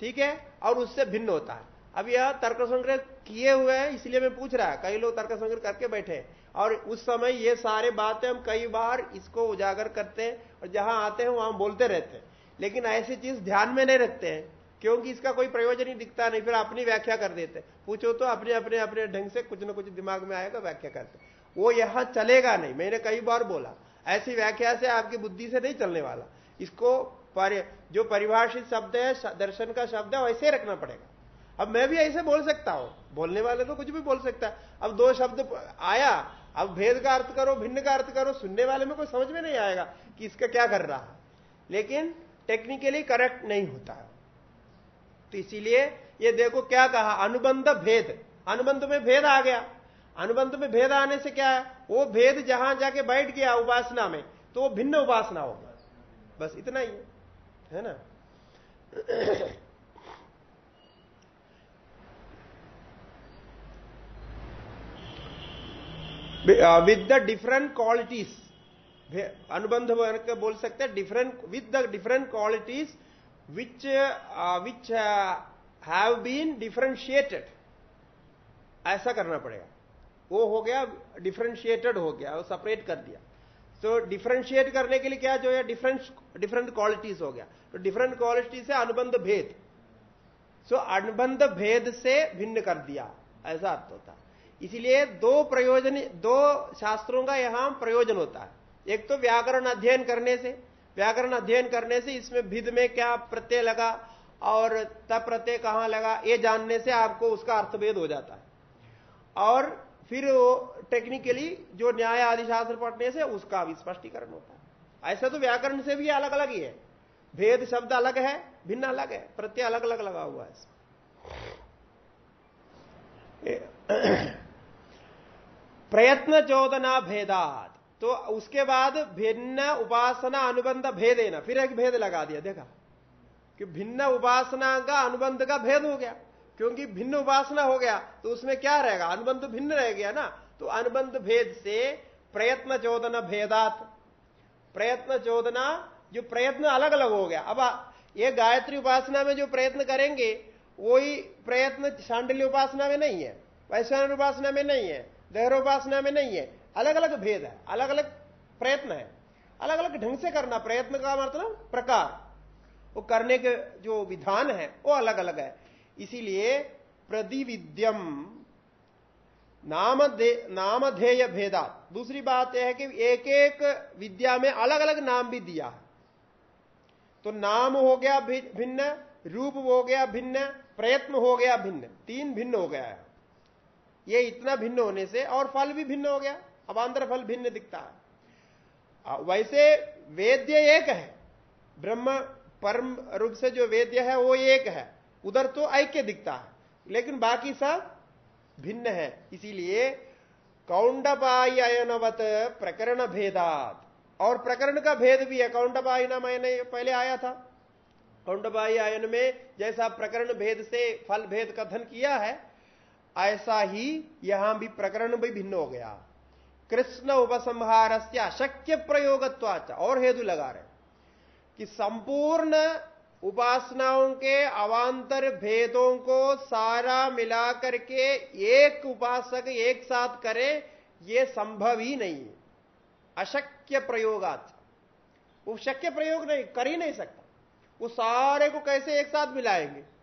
ठीक है, और उससे भिन्न होता है। अब यह तर्क संग्रह किए हुए हैं, इसलिए मैं पूछ रहा है। कई लोग तर्क संग्रह करके बैठे और उस समय ये सारे बातें हम कई बार इसको उजागर करते हैं, और जहाँ आते हैं, वहाँ बोलते रहते हैं। लेकिन ऐसी चीज़ ध्यान में नहीं रखते हैं। क्योंकि इसका कोई प्रयोजन ही दिखता नहीं फिर अपनी व्याख्या कर देते। पूछो तो अपने अपने अपने ढंग से कुछ ना कुछ दिमाग में आएगा व्याख्या करते। वो यहाँ चलेगा नहीं। मैंने कई बार बोला ऐसी व्याख्या से आपकी बुद्धि से नहीं चलने वाला। इसको पर, जो परिभाषित शब्द है दर्शन का शब्द है वैसे रखना पड़ेगा। अब मैं भी ऐसे बोल सकता हूँ। बोलने वाले तो कुछ भी बोल सकता है। अब दो शब्द आया अब भेद का अर्थ करो भिन्न का अर्थ करो सुनने वाले में कोई समझ में नहीं आएगा कि इसका क्या कर रहा है। लेकिन टेक्निकली करेक्ट नहीं होता है। तो इसीलिए ये देखो क्या कहा, अनुबंध भेद। अनुबंध में भेद आ गया। अनुबंध में भेद आने से क्या है? वो भेद जहाँ जाके बैठ गया उपासना में तो वो भिन्न उपासना होगा। बस इतना ही है है ना? विद द डिफरेंट क्वालिटीज अनुबंध बोल सकते हैं different with the different qualities which which have been differentiated ऐसा करना पड़ेगा। वो हो गया डिफ्रेंशिएटेड हो गया, वो सेपरेट कर दिया। तो डिफ्रेंशिएट करने के लिए क्या जो है डिफरेंट डिफरेंट क्वालिटीज हो गया। तो डिफरेंट क्वालिटी से अनुबंध भेद। सो अनुबंध भेद से भिन्न कर दिया। ऐसा अर्थ होता इसीलिए दो प्रयोजन, दो शास्त्रों का यहाँ प्रयोजन होता है। एक तो व्याकरण अध्ययन करने से व्याकरण अध्ययन करने से इसमें भिद में क्या प्रत्यय लगा और तब प्रत्यय कहाँ लगा, ये जानने से आपको उसका अर्थभेद हो जाता है। और फिर वो टेक्निकली जो न्याय आदि शास्त्र पढ़ने से उसका भी स्पष्टीकरण होता है। ऐसा तो व्याकरण से भी अलग अलग ही है। भेद शब्द अलग है, भिन्न अलग है, प्रत्यय अलग अलग लगा हुआ है प्रयत्न चोदना भेदात। तो उसके बाद भिन्न उपासना अनुबंध भेद है ना, फिर एक भेद लगा दिया, देखा? कि भिन्न उपासना का अनुबंध का भेद हो गया। क्योंकि भिन्न उपासना हो गया तो उसमें क्या रहेगा? अनुबंध भिन्न रह गया ना तो अनुबंध भेद से प्रयत्न चोदना भेदात। प्रयत्न चोदना, जो प्रयत्न अलग अलग हो गया। अब ये गायत्री उपासना में जो प्रयत्न करेंगे, वही प्रयत्न शांडल्य उपासना में नहीं है वैश्वान उपासना में नहीं है देहर उपासना में नहीं है। अलग अलग भेद है अलग अलग प्रयत्न है। अलग अलग ढंग से करना, प्रयत्न का मतलब प्रकार। वो करने के जो विधान है, वो अलग अलग है। इसीलिए प्रतिविद्यम नाम नामधेय भेदा। दूसरी बात यह है कि एक एक विद्या में अलग अलग नाम भी दिया है। तो नाम हो गया भिन्न, रूप हो गया भिन्न, प्रयत्न हो गया भिन्न। तीन भिन्न हो गया है। ये इतना भिन्न होने से और फल भी भिन्न हो गया। अंदर फल भिन्न दिखता है। वैसे वेद्य एक है। ब्रह्म, परम रूप से जो वेद्य है, वो एक है। उधर तो ऐक्य दिखता है, लेकिन बाकी सब भिन्न है। इसीलिए कौंडपाई अयनवत प्रकरण भेदात। और प्रकरण का भेद भी है। कौंडपाई ना मैंने पहले आया था। कौंडपाई आयन में जैसा प्रकरण भेद से फल भेद कथन किया है, ऐसा ही यहाँ भी प्रकरण भी भिन्न हो गया। कृष्ण उपसंहार से अशक्य प्रयोगत्वाच और हेतु लगा रहे कि संपूर्ण उपासनाओं के, अवांतर भेदों को सारा मिला करके एक उपासक एक साथ करे, ये संभव ही नहीं है। अशक्य प्रयोगात वो शक्य प्रयोग नहीं, कर ही नहीं सकता। वो सारे को कैसे एक साथ मिलाएँगे?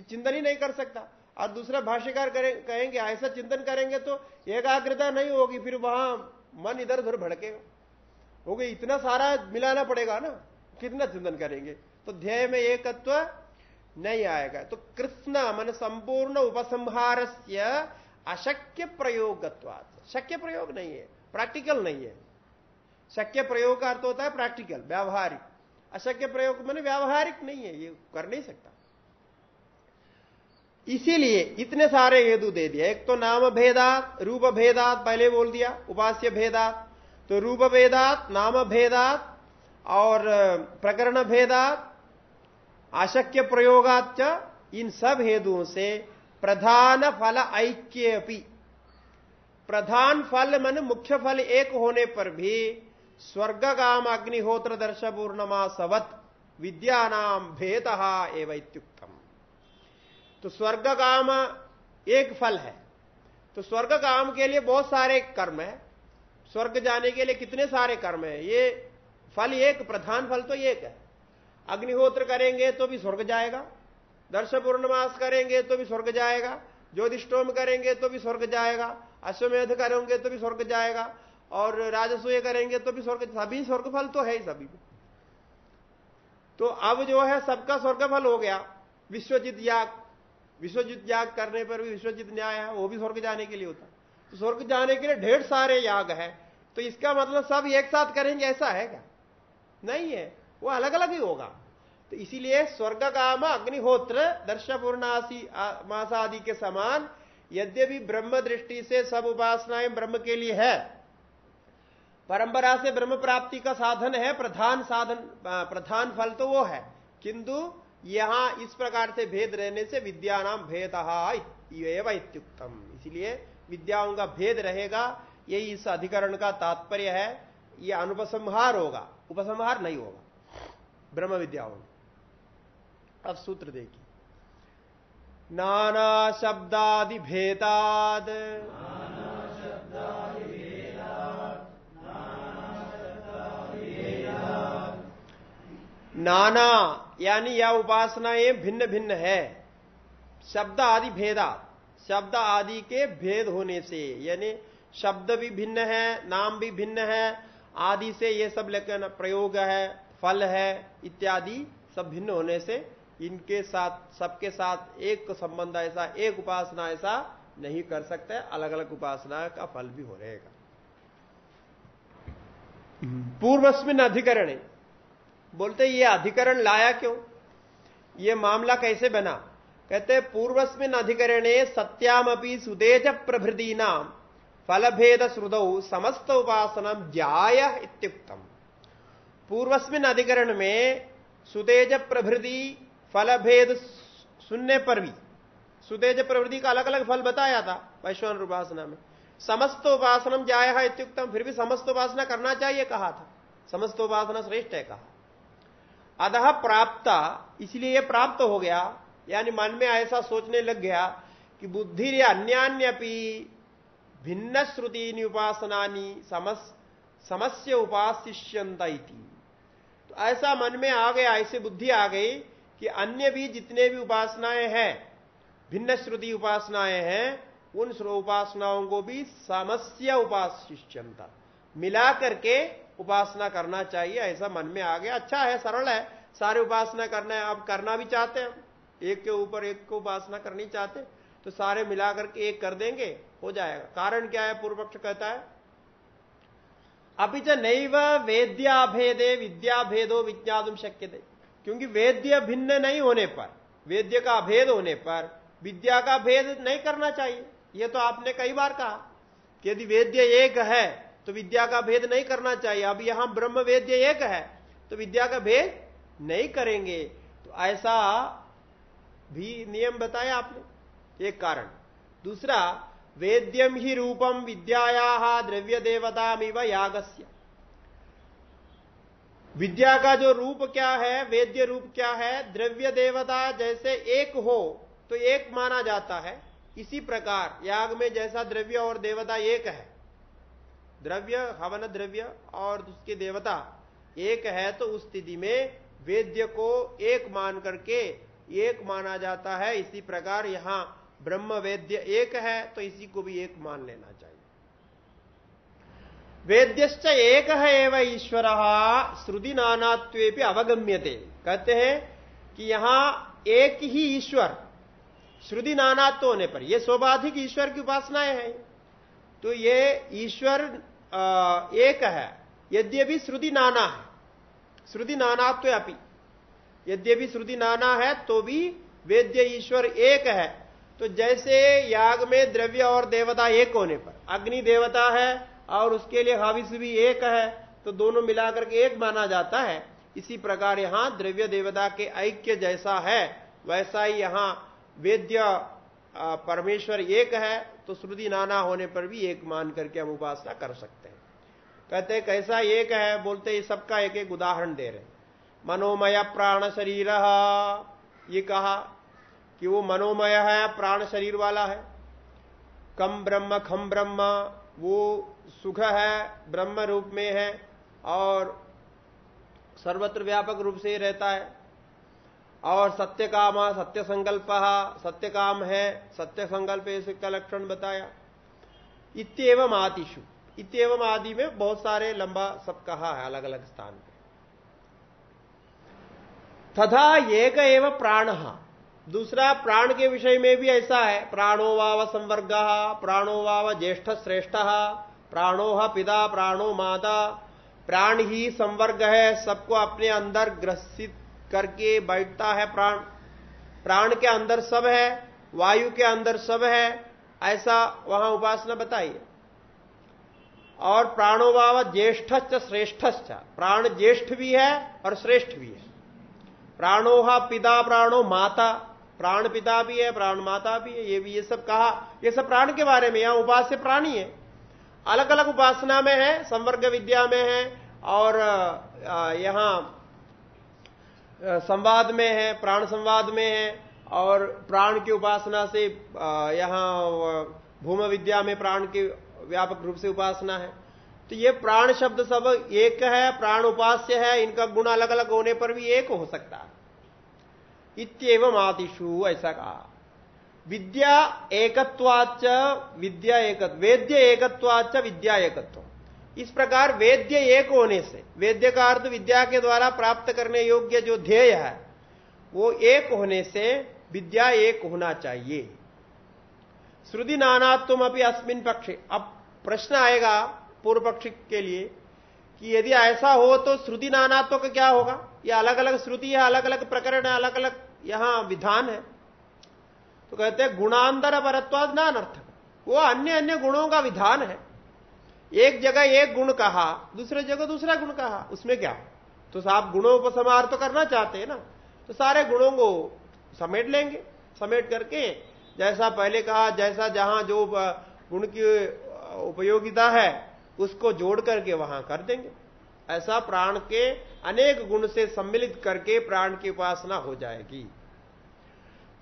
चिंतन ही नहीं कर सकता। और दूसरा भाष्यकार कहेंगे, ऐसा चिंतन करेंगे तो एकाग्रता नहीं होगी, फिर वहाँ मन इधर उधर भड़केगा हो गई इतना सारा मिलाना पड़ेगा ना, कितना चिंतन करेंगे? तो ध्येय में एकत्व नहीं आएगा। तो कृष्ण मन संपूर्ण उपसंहार से अशक्य प्रयोग शक्य प्रयोग नहीं है प्रैक्टिकल नहीं है। शक्य प्रयोग का अर्थ होता है प्रैक्टिकल व्यावहारिक। अशक्य प्रयोग मैंने व्यावहारिक नहीं है, ये कर नहीं सकता। इसीलिए इतने सारे हेतु दे दिया। एक तो नाम भेदात, रूप भेदात, पहले बोल दिया, उपास्य भेदात। तो रूप भेदात, नाम भेदात और प्रकरण भेदात अशक्य प्रयोगाच इन सब हेतुओं से प्रधान फल ऐक्य प्रधान फल मन मुख्य फल एक होने पर भी स्वर्ग काम अग्निहोत्र दर्श पूर्णमा सवत विद्या नाम भेद एवं तो स्वर्ग काम एक फल है। तो स्वर्ग काम के लिए बहुत सारे कर्म है। स्वर्ग जाने के लिए कितने सारे कर्म है? ये फल एक, प्रधान फल तो एक है। अग्निहोत्र करेंगे तो भी स्वर्ग जाएगा। दर्श पूर्णमास करेंगे तो भी स्वर्ग जाएगा। ज्योतिषोम करेंगे तो भी स्वर्ग जाएगा। अश्वमेध करेंगे तो भी स्वर्ग जाएगा। और राजसूय करेंगे तो भी स्वर्ग, सभी स्वर्ग फल तो है ही सभी। तो अब जो है सबका स्वर्ग फल हो गया। विश्वजित याग विश्वजित याग करने पर भी विश्वजित न्याय है, वो भी स्वर्ग जाने के लिए होता। तो स्वर्ग जाने के लिए ढेर सारे याग है। तो इसका मतलब सब एक साथ करेंगे, ऐसा है क्या? नहीं है, वो अलग अलग ही होगा। तो इसीलिए स्वर्ग काम अग्निहोत्र दर्श पूर्णासी मासादि के समान, यद्यपि ब्रह्म दृष्टि से सब उपासनाएँ ब्रह्म के लिए है। परंपरा से ब्रह्म प्राप्ति का साधन है, प्रधान साधन प्रधान फल तो वो है। किंतु यहाँ इस प्रकार से भेद रहने से विद्या नाम भेद इत्युक्तम। इसलिए विद्याओं का भेद रहेगा, यही इस अधिकरण का तात्पर्य है यह अनुपसंहार होगा, उपसंहार नहीं होगा ब्रह्म विद्याओं अब सूत्र देखिए। नाना शब्दादि भेदाद। नाना यानी यह उपासनाएँ भिन्न भिन्न है। शब्द आदि भेदा। शब्द आदि के भेद होने से यानी शब्द भी भिन्न है नाम भी भिन्न है आदि से ये सब लेकिन प्रयोग है फल है इत्यादि सब भिन्न होने से इनके साथ सबके साथ एक संबंध ऐसा एक उपासना ऐसा नहीं कर सकते। अलग अलग उपासना का फल भी हो रहेगा। पूर्वस्मिन अधिकरण बोलते ये अधिकरण लाया क्यों? ये मामला कैसे बना? कहते पूर्वस्मिन अधिकरणे सत्यामपि सुदेज प्रभृति नाम फलभेद श्रुदौ समस्त उपासना ज्याय इत्युक्तम। पूर्वस्मिन अधिकरण में सुतेज प्रभृति फलभेद सुनने पर भी, सुतेज प्रभृति का अलग अलग फल बताया था वैश्वान उपासना में। समस्त उपासना जाया इत्युक्तम, फिर भी समस्त उपासना करना चाहिए कहा था। समस्त उपासना श्रेष्ठ है कहा। अतः प्राप्त, इसलिए यह प्राप्त हो गया। यानी मन में ऐसा सोचने लग गया कि बुद्धि अन्यान्यपि भिन्न श्रुति उपासना समस्य उपासिष्यंत तो ऐसा मन में आ गया, ऐसी बुद्धि आ गई कि अन्य भी जितने भी उपासनाएँ हैं भिन्न श्रुति उपासनाएँ हैं, उन उपासनाओं को भी समस्या उपासिष्यंता मिला करके उपासना करना चाहिए, ऐसा मन में आ गया। अच्छा है, सरल है, सारे उपासना करना है आप करना भी चाहते हैं। एक के ऊपर एक को उपासना करनी चाहते तो सारे मिलाकर के एक कर देंगे, हो जाएगा। कारण क्या है पूर्व पक्ष कहता है? अभी च नैव वेद्याभेदे, विद्याभेदो विज्ञातुम शक्य थे क्योंकि वेद्य भिन्न नहीं होने पर, वेद्य का अभेद होने पर, विद्या का भेद नहीं करना चाहिए। यह तो आपने कई बार कहा कि यदि वेद्य एक है तो विद्या का भेद नहीं करना चाहिए। अब यहाँ ब्रह्म वेद्य एक है तो विद्या का भेद नहीं करेंगे। तो ऐसा भी नियम बताया आपने, एक कारण। दूसरा वेद्यम ही रूपम विद्याया द्रव्य देवतामिव यागस्य। विद्या का जो रूप क्या है, वेद्य रूप क्या है द्रव्य देवता जैसे एक हो तो एक माना जाता है। इसी प्रकार, याग में जैसा द्रव्य और देवता एक है। द्रव्य, हवन द्रव्य और उसके देवता, एक है तो उस स्थिति में वेद्य को एक मान करके एक माना जाता है। इसी प्रकार यहाँ ब्रह्म वेद्य एक है तो इसी को भी एक मान लेना चाहिए। वेद्यश्च एक है एवं ईश्वर, श्रुति नानात्वे अवगम्यते। कहते हैं कि यहाँ एक ही ईश्वर, श्रुति नानात्व होने पर यह स्वाभाविक ईश्वर की उपासनाएँ हैं। तो ये ईश्वर एक है, यद्यपि श्रुति नाना है। श्रुति नानात्व अपी। यद्यपि श्रुति नाना है तो भी वेद्य ईश्वर एक है। तो जैसे याग में द्रव्य और देवता एक होने पर, अग्नि देवता है और उसके लिए हाविस भी एक है तो दोनों मिलाकर के एक माना जाता है। इसी प्रकार यहाँ द्रव्य देवता के ऐक्य जैसा है, वैसा ही यहाँ वेद्य परमेश्वर एक है तो श्रुति नाना होने पर भी एक मान करके हम उपासना कर सकते हैं। कहते कैसा एक है? बोलते सबका एक एक उदाहरण दे रहे मनोमय प्राण शरीर ये कहा कि वो मनोमय है, प्राण शरीर वाला है। कम ब्रह्म, खम ब्रह्म, वो सुख है, ब्रह्म रूप में है और सर्वत्र व्यापक रूप से रहता है। और सत्य काम सत्य संकल्प सत्य काम है, सत्य संकल्प इसका लक्षण बताया। इतम आदिशु इतम आदि में बहुत सारे लंबा सब कहा है अलग अलग स्थान पे। तथा एक एवं प्राण। दूसरा, प्राण के विषय में भी ऐसा है। प्राणो वाव संवर्ग, प्राणो वाव ज्येष्ठ श्रेष्ठ, प्राणो पिता, प्राणो माता। प्राण ही संवर्ग है, सबको अपने अंदर ग्रसित करके बैठता है प्राण। प्राण के अंदर सब है, वायु के अंदर सब है, ऐसा वहाँ उपासना बताइए और प्राणोभाव ज्येष्ठ श्रेष्ठ प्राण ज्येष्ठ भी है और श्रेष्ठ भी है। प्राणोहा पिता, प्राणो माता। प्राण पिता भी है, प्राण माता भी है, ये भी ये सब कहा। ये सब प्राण के बारे में, यहाँ उपास्य प्राणी है। अलग अलग उपासना में है, संवर्ग विद्या में है, और यहाँ संवाद में है, प्राण संवाद में है, और प्राण की उपासना से यहाँ भूम विद्या में प्राण की व्यापक रूप से उपासना है। तो ये प्राण शब्द सब एक है, प्राण उपास्य है, इनका गुण अलग अलग होने पर भी एक हो सकता है। इतम आतिशु ऐसा कहा। विद्या एकत्वाच विद्या एक वेद्य एकत्वाच विद्या एकत्व। इस प्रकार वेद्य एक होने से, वेद्य का अर्थ विद्या के द्वारा प्राप्त करने योग्य जो ध्येय है, वो एक होने से विद्या एक होना चाहिए। श्रुति नानात्म अभी अस्मिन पक्ष। अब प्रश्न आएगा पूर्व पक्ष के लिए कि यदि ऐसा हो तो श्रुति नानात्व का क्या होगा? ये अलग अलग श्रुति है अलग अलग प्रकरण है अलग अलग यहाँ विधान है। तो कहते हैं, गुणांतर परत्वाद ना अनर्थक वो अन्य अन्य गुणों का विधान है। एक जगह एक गुण कहा, दूसरे जगह दूसरा गुण कहा, उसमें क्या? तो आप गुणों को समार तो करना चाहते हैं ना तो सारे गुणों को समेट लेंगे, समेट करके जैसा पहले कहा, जैसा जहाँ जो गुण की उपयोगिता है, उसको जोड़ करके वहाँ कर देंगे। ऐसा प्राण के अनेक गुण से सम्मिलित करके प्राण की उपासना हो जाएगी।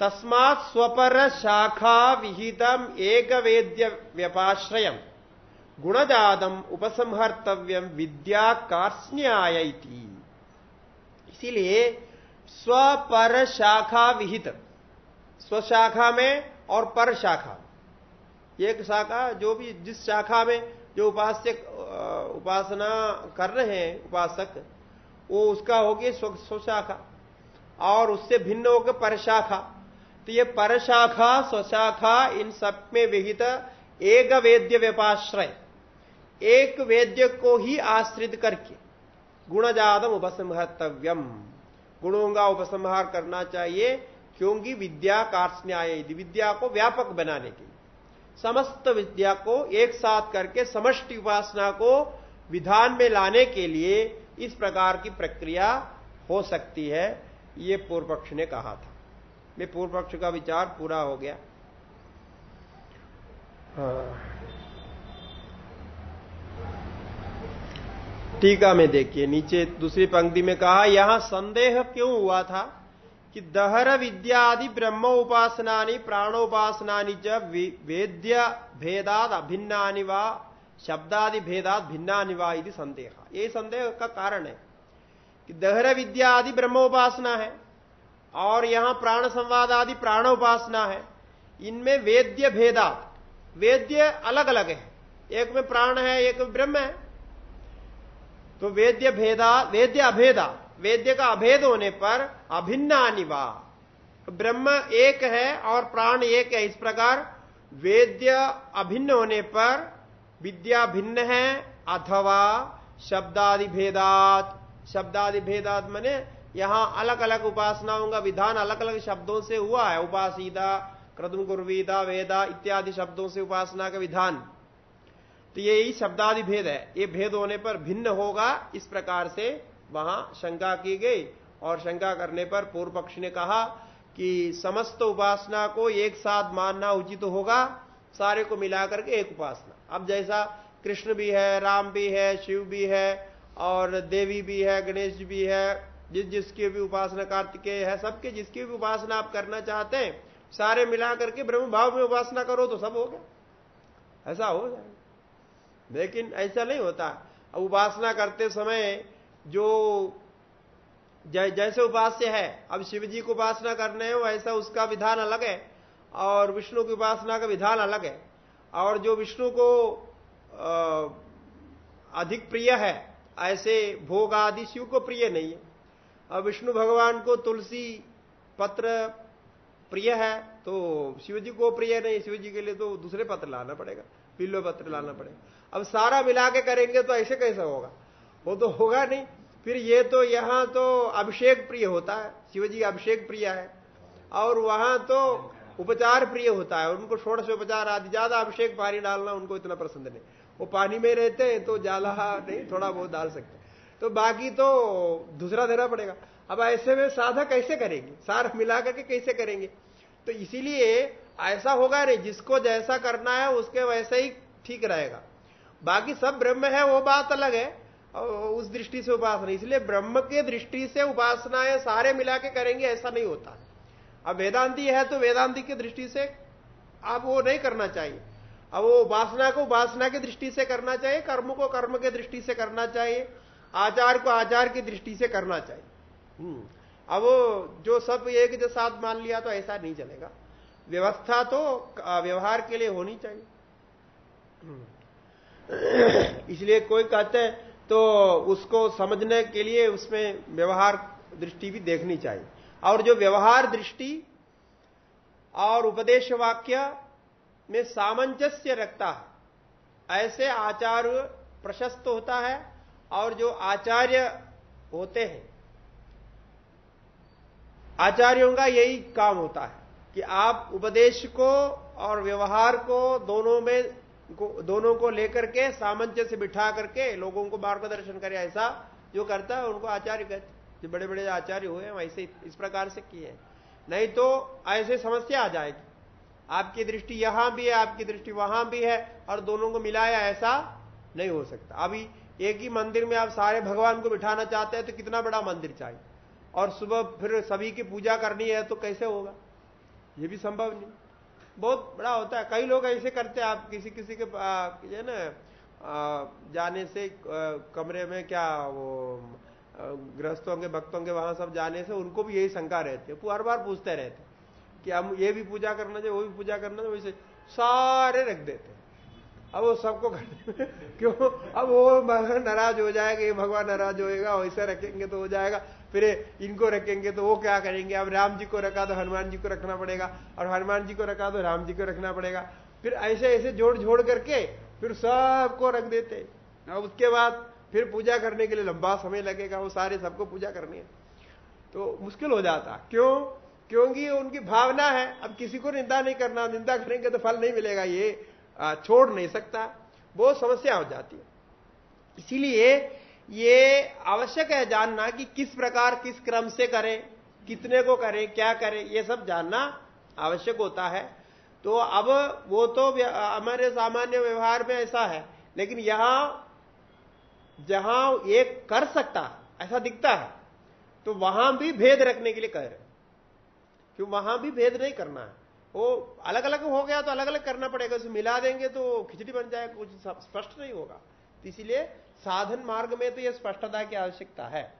तस्मात स्वपर शाखा विहितम एक वेद्य व्यपाश्रय गुणजादम उपसंहर्तव्यम विद्या कार्ष्ण्याय इसीलिए स्वपर शाखा विहित स्वशाखा में और पर शाखा एक शाखा जो भी जिस शाखा में जो उपास्य उपासना कर रहे हैं, उपासक, वो उसका होगी स्वशाखा। और उससे भिन्न होकर परशाखा। तो ये परशाखा, स्वशाखा इन सब में विहित एक वेद्य व्यपाश्रय एक वेद्य को ही आश्रित करके गुणजातम उपसंहर्तव्यम। गुणों का उपसंहार करना चाहिए, क्योंकि विद्या कार्य विद्या को व्यापक बनाने के लिए। समस्त विद्या को एक साथ करके, समष्टि उपासना को विधान में लाने के लिए इस प्रकार की प्रक्रिया हो सकती है, ये पूर्व पक्ष ने कहा था। मैं पूर्व पक्ष का विचार पूरा हो गया। हाँ। टीका में देखिए, नीचे दूसरी पंक्ति में कहा, यहाँ संदेह क्यों हुआ था? कि दहर विद्या आदि ब्रह्म उपासना प्राणोपासना च वेद्य भेदाद अभिन्ना व, शब्दादि भेदाद भिन्ना वा संदेह। ये संदेह का कारण है कि दहर विद्या आदि ब्रह्मोपासना है और यहाँ प्राण संवाद आदि प्राणोपासना है। इनमें वेद्य भेदात वेद्य अलग अलग है। एक में प्राण है, एक में ब्रह्म है। तो वेद्य भेदा, वेद्य अभेदा, वेद्य का अभेद होने पर अभिन्न अनिवा ब्रह्म एक है और प्राण एक है। इस प्रकार वेद्य अभिन्न होने पर विद्या भिन्न है, अथवा शब्दादि भेदात। शब्दादि भेदात मने यहाँ अलग अलग उपासनाओं का विधान अलग अलग शब्दों से हुआ है। उपासीदा क्रदुम गुर्वीदा वेदा इत्यादि शब्दों से उपासना का विधान। तो यही शब्दादि भेद है। ये भेद होने पर भिन्न होगा। इस प्रकार से वहाँ शंका की गई और शंका करने पर पूर्व पक्ष ने कहा कि समस्त उपासना को एक साथ मानना उचित तो होगा। सारे को मिलाकर के एक उपासना। अब जैसा कृष्ण भी है, राम भी है, शिव भी है और देवी भी है, गणेश भी है, जिस जिसकी भी उपासना कार्तिकेय है, सबके जिसकी भी उपासना आप करना चाहते हैं, सारे मिला करके ब्रह्म भाव में उपासना करो तो सब हो गया। ऐसा हो जाए लेकिन ऐसा नहीं होता। उपासना करते समय जो जै, जैसे उपास्य है अब शिव जी को उपासना करने हो ऐसा उसका विधान अलग है और विष्णु की उपासना का विधान अलग है। और जो विष्णु को आ, अधिक प्रिय है ऐसे भोग आदि शिव को प्रिय नहीं है। अब विष्णु भगवान को तुलसी पत्र प्रिय है तो शिव जी को प्रिय नहीं शिव जी के लिए तो दूसरे पत्र लाना पड़ेगा पिल्लो पत्र लाना पड़ेगा। अब सारा मिला के करेंगे तो ऐसे कैसे होगा? वो तो होगा नहीं। फिर ये तो यहाँ तो अभिषेक प्रिय होता है। शिवजी अभिषेक प्रिय है। और वहाँ तो उपचार प्रिय होता है। उनको षोड़श उपचार आदि, ज़्यादा अभिषेक पानी डालना उनको इतना पसंद नहीं। वो पानी में रहते हैं तो जाला नहीं, थोड़ा बहुत डाल सकते तो बाकी तो दूसरा देना पड़ेगा। अब ऐसे में साधक कैसे करेंगे? सार मिला करके कैसे करेंगे? तो इसीलिए ऐसा होगा नहीं। जिसको जैसा करना है, उसके वैसे ही ठीक रहेगा। बाकी सब ब्रह्म है, वो बात अलग है। उस दृष्टि से उपासना, इसलिए ब्रह्म के दृष्टि से उपासनाएँ सारे मिला के करेंगे, ऐसा नहीं होता। अब वेदांति है तो वेदांति की दृष्टि से आप वो नहीं करना चाहिए। अब वो उपासना को उपासना की दृष्टि से करना चाहिए, कर्म को कर्म के दृष्टि से करना चाहिए, आचार को आचार की दृष्टि से करना चाहिए। हम्म। अब वो जो सब एक साथ मान लिया तो ऐसा नहीं चलेगा। व्यवस्था तो व्यवहार के लिए होनी चाहिए। हम्म। इसलिए कोई कहते हैं तो उसको समझने के लिए उसमें व्यवहार दृष्टि भी देखनी चाहिए। और जो व्यवहार दृष्टि और उपदेश वाक्य में सामंजस्य रखता है, ऐसे आचार्य प्रशस्त होता है और जो आचार्य होते हैं, आचार्यों का यही काम होता है कि आप उपदेश को और व्यवहार को दोनों में को, दोनों को लेकर के सामंजस्य से बिठा करके लोगों को मार्गदर्शन करे ऐसा जो करता है उनको आचार्य कहते जो बड़े बड़े आचार्य हुए हैं वैसे इस प्रकार से किए नहीं तो ऐसे समस्या आ जाएगी। आपकी दृष्टि यहाँ भी है आपकी दृष्टि वहाँ भी है और दोनों को मिलाया ऐसा नहीं हो सकता। अभी एक ही मंदिर में आप सारे भगवान को बिठाना चाहते हैं तो कितना बड़ा मंदिर चाहिए? और सुबह फिर सभी की पूजा करनी है तो कैसे होगा? ये भी संभव नहीं। बहुत बड़ा होता है। कई लोग ऐसे करते हैं, आप किसी किसी के ना जाने से कमरे में क्या वो गृहस्थों के, भक्तों के वहाँ सब जाने से उनको भी यही शंका रहती है। हर बार पूछते रहते कि हम ये भी पूजा करना चाहिए, वो भी पूजा करना चाहिए, वैसे सारे रख देते अब वो सबको करने क्यों? अब वो नाराज़ हो जाएगा, ये भगवान नाराज़ होएगा, वैसे रखेंगे तो हो जाएगा। फिर इनको रखेंगे तो वो क्या करेंगे? अब राम जी को रखा तो हनुमान जी को रखना पड़ेगा और हनुमान जी को रखा तो राम जी को रखना पड़ेगा। फिर ऐसे ऐसे जोड़ जोड़ करके फिर सबको रख देते। अब उसके बाद फिर पूजा करने के लिए लंबा समय लगेगा, वो सारे सबको पूजा करनी है। तो मुश्किल हो जाता। क्यों? क्योंकि उनकी भावना है, अब किसी को निंदा नहीं करना, निंदा करेंगे तो फल नहीं मिलेगा, ये छोड़ नहीं सकता। बहुत समस्या हो जाती है। इसीलिए ये आवश्यक है जानना कि किस प्रकार किस क्रम से करें, कितने को करें, क्या करें, ये सब जानना आवश्यक होता है। तो अब वो तो हमारे सामान्य व्यवहार में ऐसा है, लेकिन यहाँ, जहाँ एक कर सकता, ऐसा दिखता है तो वहाँ भी भेद रखने के लिए कह रहे क्यों? वहाँ भी भेद नहीं करना है। वो अलग अलग हो गया तो अलग अलग करना पड़ेगा, उसे मिला देंगे तो खिचड़ी बन जाएगा, कुछ स्पष्ट नहीं होगा। तो इसीलिए साधन मार्ग में तो यह स्पष्टता की आवश्यकता है।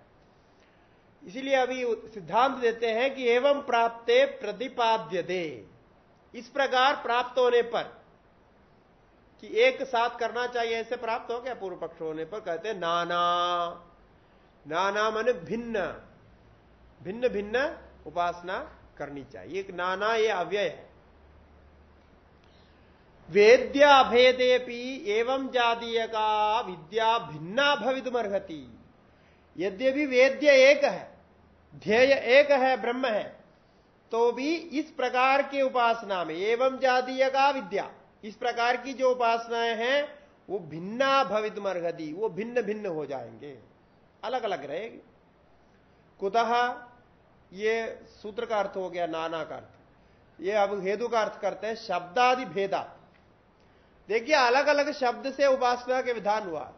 इसीलिए अभी सिद्धांत देते हैं कि एवं प्राप्त प्रतिपाद्य दे इस प्रकार प्राप्त होने पर कि एक साथ करना चाहिए, ऐसे प्राप्त हो गया पूर्व पक्ष होने पर, कहते नाना। नाना मन भिन्न। भिन्न भिन्न उपासना करनी चाहिए। एक नाना ये अव्यय है। वेद्याभेदेपि एवं जातीय का विद्या भिन्ना भवितुमर्हति। यद्यपि वेद्य एक है, ध्येय एक है, ब्रह्म है तो भी इस प्रकार के उपासना में, एवं जातीय का विद्या, इस प्रकार की जो उपासनाएँ हैं, वो भिन्ना भवितुमर्हति, वो भिन्न भिन्न हो जाएँगे। अलग अलग रहेगी। कुतः ये सूत्र का अर्थ हो गया नाना का अर्थ। ये अब हेतु का अर्थ करते हैं, शब्दादि भेदा। देखिए अलग अलग शब्द से उपासना के विधान हुआ।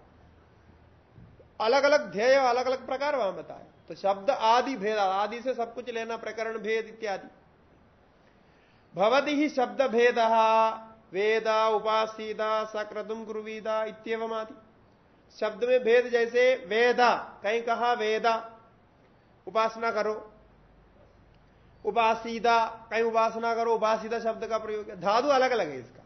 अलग अलग ध्येय अलग अलग प्रकार वहाँ बताए। तो शब्द आदि भेद, आदि से सब कुछ लेना, प्रकरण भेद इत्यादि। भवती ही शब्द भेद, वेद, उपासीदा सक्रतुम गुरुवीदा इतम आदि शब्द में भेद जैसे वेदा, कहीं कहा वेदा, उपासना करो। उपासीदा, कहीं उपासना करो, उपासीदा शब्द का प्रयोग है धातु अलग अलग है इसका।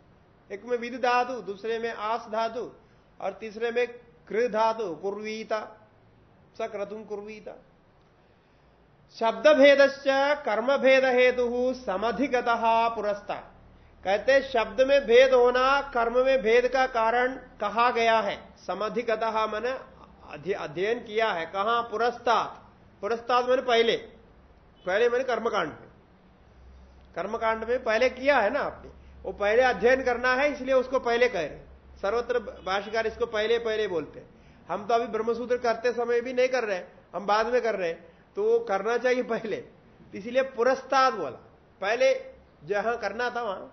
एक में विध धातु, दूसरे में आस धातु, और तीसरे में कृ धातु, कुर्वीता सक्रतुम कुर्वीता। शब्द भेद कर्म भेद हेतु समधिगत पुरस्ता। कहते शब्द में भेद होना कर्म में भेद का कारण कहा गया है। समधिगत मैंने अध्ययन किया है। कहा? पुरस्ताद पुरस्ताद मैंने पहले। पहले मैंने कर्मकांड में। कर्मकांड में पहले किया है ना आपने? वो पहले अध्ययन करना है, इसलिए उसको पहले कह रहे सर्वत्र भाष्यकार इसको पहले पहले बोलते हम तो अभी ब्रह्मसूत्र करते समय भी नहीं कर रहे हम बाद में कर रहे तो वो करना चाहिए पहले। इसीलिए पुरस्ताद बोला। पहले जहाँ करना था वहाँ।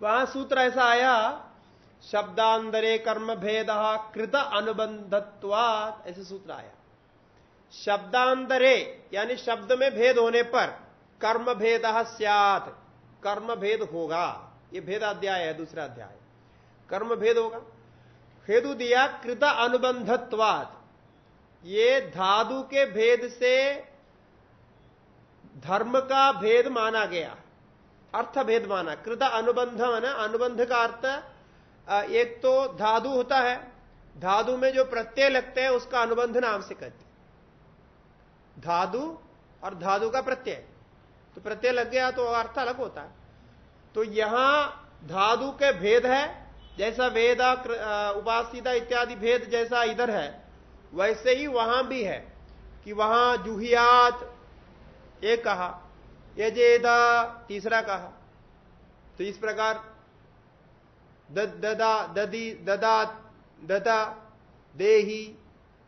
वहाँ सूत्र ऐसा आया, शब्दांतरे कर्म भेद कृत अनुबंधत्वात, ऐसे सूत्र आया। शब्दांतरे, यानी शब्द में भेद होने पर कर्म भेद सियात। कर्म भेद होगा। ये भेदाध्याय है, दूसरा अध्याय। कर्म भेद होगा। हेतु दिया कृत अनुबंधत्वाद। ये धादु के भेद से धर्म का भेद माना गया। अर्थ भेद माना। कृत अनुबंध माना। अनुबंध का अर्थ एक तो धादु होता है। धादु में जो प्रत्यय लगते हैं, उसका अनुबंध नाम से कहते धादु और धादु का प्रत्यय। तो प्रत्यय लग गया तो अर्थ अलग होता है। तो यहाँ धादु के भेद है, जैसा वेदा उपासिता इत्यादि भेद जैसा इधर है, वैसे ही वहाँ भी है कि वहाँ जुहियात एक कहा यजेदा तीसरा कहा। तो इस प्रकार ददा, ददी ददा ददा, देही,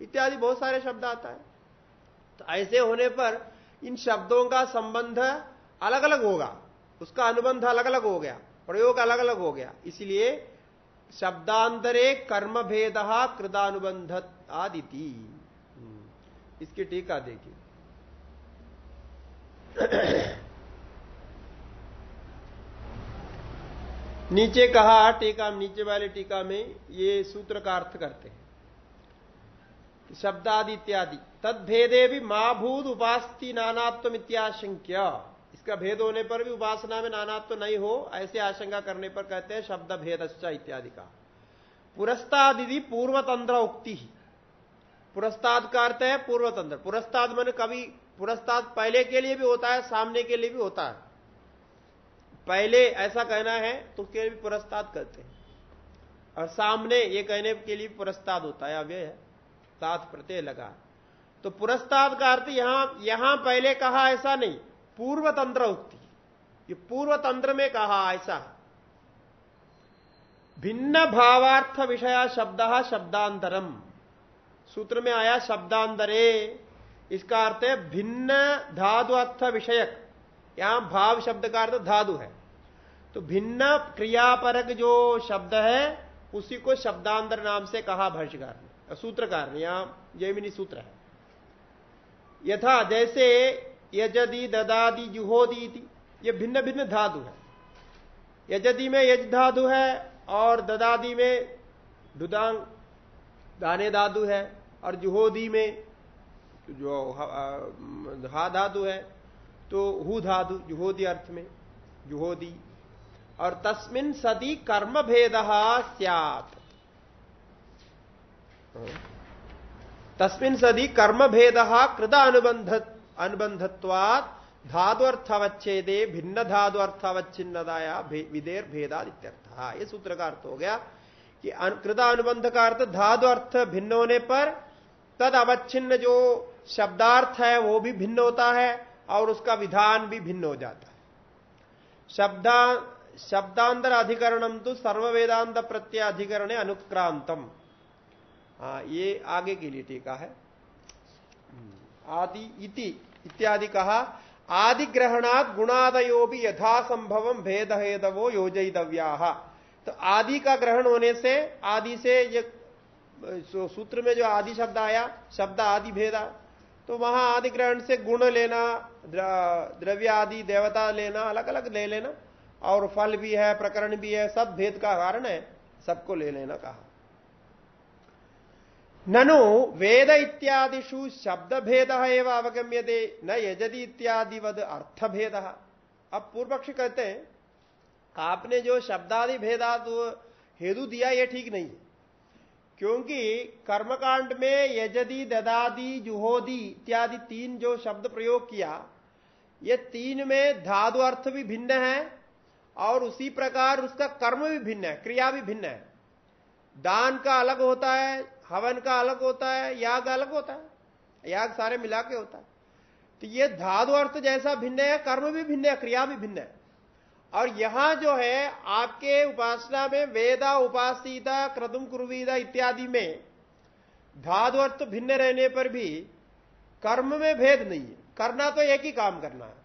इत्यादि बहुत सारे शब्द आता है। तो ऐसे होने पर इन शब्दों का संबंध अलग अलग होगा। उसका अनुबंध अलग अलग हो गया प्रयोग अलग अलग हो गया। इसलिए शब्दांतरे कर्म भेद कृदानुबंध आदिति हम्म, इसकी टीका देखिए। नीचे कहा टीका नीचे वाले टीका में ये सूत्र का अर्थ करते हैं। शब्दादि इत्यादि। तद भेदे भी माँ भूत उपास्ति नानात्म इत्याशंक्य। इसका भेद होने पर भी उपासना में नाना तो नहीं हो, ऐसे आशंका करने पर कहते हैं शब्द भेद इत्यादि का। पुरस्तादि पूर्वतंत्र उक्ति ही। पुरस्ताद का अर्थ है पूर्वतंत्र। पुरस्ताद मैंने कभी, पुरस्ताद पहले के लिए भी होता है, सामने के लिए भी होता है। पहले ऐसा कहना है तो उसके लिए भी पुरस्ताद कहते हैं। और सामने ये कहने के लिए पुरस्ताद होता है अव्यय है। साथ प्रत्यय लगा। तो पुरस्ताद का अर्थ यहाँ यहाँ पहले कहा ऐसा नहीं पूर्व तंत्र उक्ति। ये पूर्व तंत्र में कहा ऐसा भिन्न भावार्थ विषया शब्द शब्दांतरम। सूत्र में आया शब्दांतरे। इसका अर्थ है भिन्न धातु अर्थ विषयक। यहाँ भाव शब्द का अर्थ धातु है। तो भिन्न क्रियापरक जो शब्द है, उसी को शब्दांतर नाम से कहा भाष्यकार ने। सूत्रकार ने यहाँ जयमिनी सूत्र है। यथा जैसे यजदी ददादी जुहोदी ये भिन्न भिन्न धातु है। यजदी में यज धातु है और ददादी में दुदांग, दाने धातु है और जुहोदी में जो हा धातु है तो हु धातु, जुहोदी अर्थ में, जुहोदी। और तस्मिन सदी कर्म भेद सियात। तस्मिन सदी कर्म भेद कृत अनुबंध अनुबंधत्वात् धातु अर्थावच्छेदे भिन्न धातु अर्थावच्छिन्नताया विदेर भेदा ये सूत्र का अर्थ हो गया कि कृत अनुबंध का अर्थ धातु अर्थ भिन्न होने पर तद अवच्छिन्न जो शब्दार्थ है, वो भी भिन्न होता है और उसका विधान भी भिन्न हो जाता है। शब्दा शब्दांतर अधिकरणम तो सर्व वेदांत प्रत्यय अधिकरण अनुक्रांतम। हाँ ये आगे के लिए टीका है। आदि इति इत्यादि कहा आदि ग्रहणात गुणादयो भी यथासंभव भेद हेदवो योजितव्या तो आदि का ग्रहण होने से आदि से ये सूत्र में जो आदि शब्द आया शब्द आदि भेदा तो वहाँ आदि ग्रहण से गुण लेना द्रव्य आदि देवता लेना अलग अलग ले लेना और फल भी है प्रकरण भी है सब भेद का कारण है सबको ले लेना कहा। ननु वेद इत्यादिशु शब्द भेद एवं अवगम्य दे न यजदी इत्यादि वद अर्थ भेद अब पूर्व पक्ष कहते हैं, आपने जो शब्दादि भेदा हेतु दिया यह ठीक नहीं है। क्योंकि कर्मकांड में यजदी ददादी जुहोदी इत्यादि तीन जो शब्द प्रयोग किया, ये तीन में धादु अर्थ भी भिन्न है, और उसी प्रकार उसका कर्म भी भिन्न है, क्रिया भी भिन्न है। दान का अलग होता है हवन का अलग होता है, याग अलग होता है, याग सारे मिला के होता है। तो ये धादु अर्थ जैसा भिन्न है, कर्म भी भिन्न है, क्रिया भी भिन्न है। और यहाँ जो है, आपके उपासना में वेदा, उपासिता क्रदुम कुरुवीदा इत्यादि में धादु अर्थ भिन्न रहने पर भी कर्म में भेद नहीं है। करना तो एक ही काम करना है।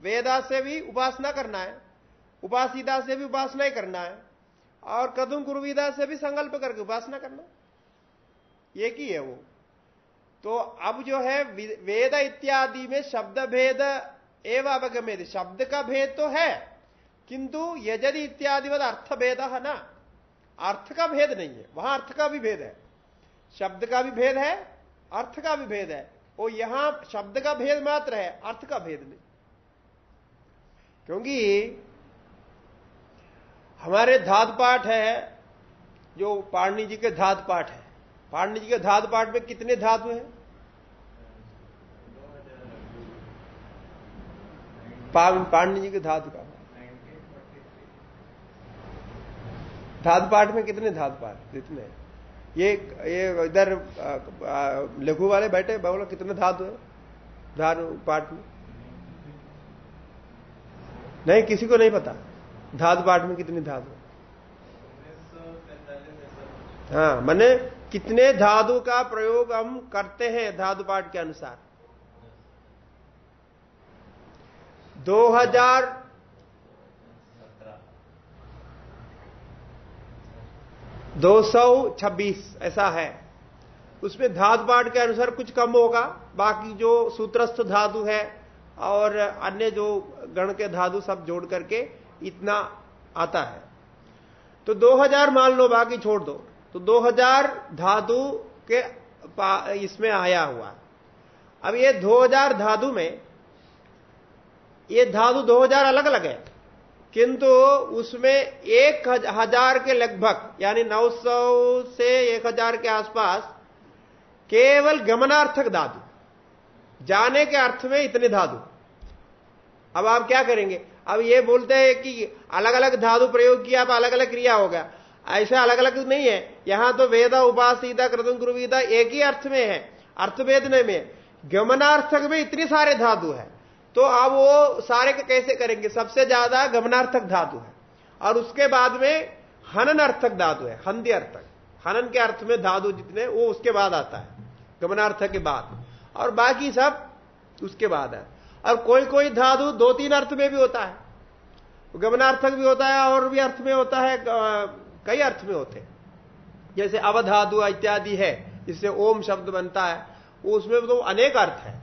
वेदा से भी उपासना करना है, उपासिता से भी उपासना ही करना है, और कदम कुरुविदा से भी संकल्प करके उपासना करना एक ही है वो। तो अब जो है वेद इत्यादि में शब्द भेद एवं अवगमेद शब्द का भेद तो है, किंतु यजदि इत्यादि वद अर्थ भेद है ना? अर्थ का भेद नहीं है, वहाँ अर्थ का भी भेद है। शब्द का भी भेद है, अर्थ का भी भेद है। वो यहाँ शब्द का भेद मात्र है, अर्थ का भेद नहीं। क्योंकि हमारे धात पाठ है, जो पाणनी जी के धात पाठ है। पाणनी जी के धातु पाठ में कितने धातु हैं? पाणनी जी के धातु का। धातु पाठ में कितने धातु पाठ? कितने ये ये इधर लघु वाले बैठे बोलो कितने धातु है धातु पाठ में। नहीं, किसी को नहीं पता। धातु पाठ में कितनी धातु हाँ मैंने कितने धातु का प्रयोग हम करते हैं धातु पाठ के अनुसार? 2000 226 ऐसा है। उसमें धातु पाठ के अनुसार कुछ कम होगा, बाकी जो सूत्रस्थ धातु है और अन्य जो गण के धातु सब जोड़ करके इतना आता है। तो 2000 मान लो, बाकी छोड़ दो। तो 2000 धातु के इसमें आया हुआ। अब ये 2000 धातु में, ये धातु 2000 अलग अलग है। किंतु उसमें एक हज़ार के लगभग, यानी 900 से 1000 के आसपास, केवल गमनार्थक धातु। जाने के अर्थ में इतने धातु। अब आप क्या करेंगे? अब ये बोलते हैं कि अलग अलग धातु प्रयोग किया, अब अलग अलग क्रिया होगा ऐसा अलग अलग नहीं है। यहाँ तो वेदा उपासीता कृतम गुरुविदा एक ही अर्थ में है अर्थ वेदने में। गमनार्थक में इतने सारे धातु है। तो अब वो सारे का कैसे करेंगे? सबसे ज़्यादा गमनार्थक धातु है। और उसके बाद में हनन अर्थक धातु है हंदी अर्थक हनन के अर्थ में धातु जितने, वो उसके बाद आता है, गमनार्थक के बाद। और बाकी सब उसके बाद है। और कोई कोई धातु दो तीन अर्थ में भी होता है। गमनार्थक भी होता है और भी अर्थ में होता है कई अर्थ में होते हैं। जैसे अवधाधु इत्यादि है, जिससे ओम शब्द बनता है, उसमें तो अनेक अर्थ है।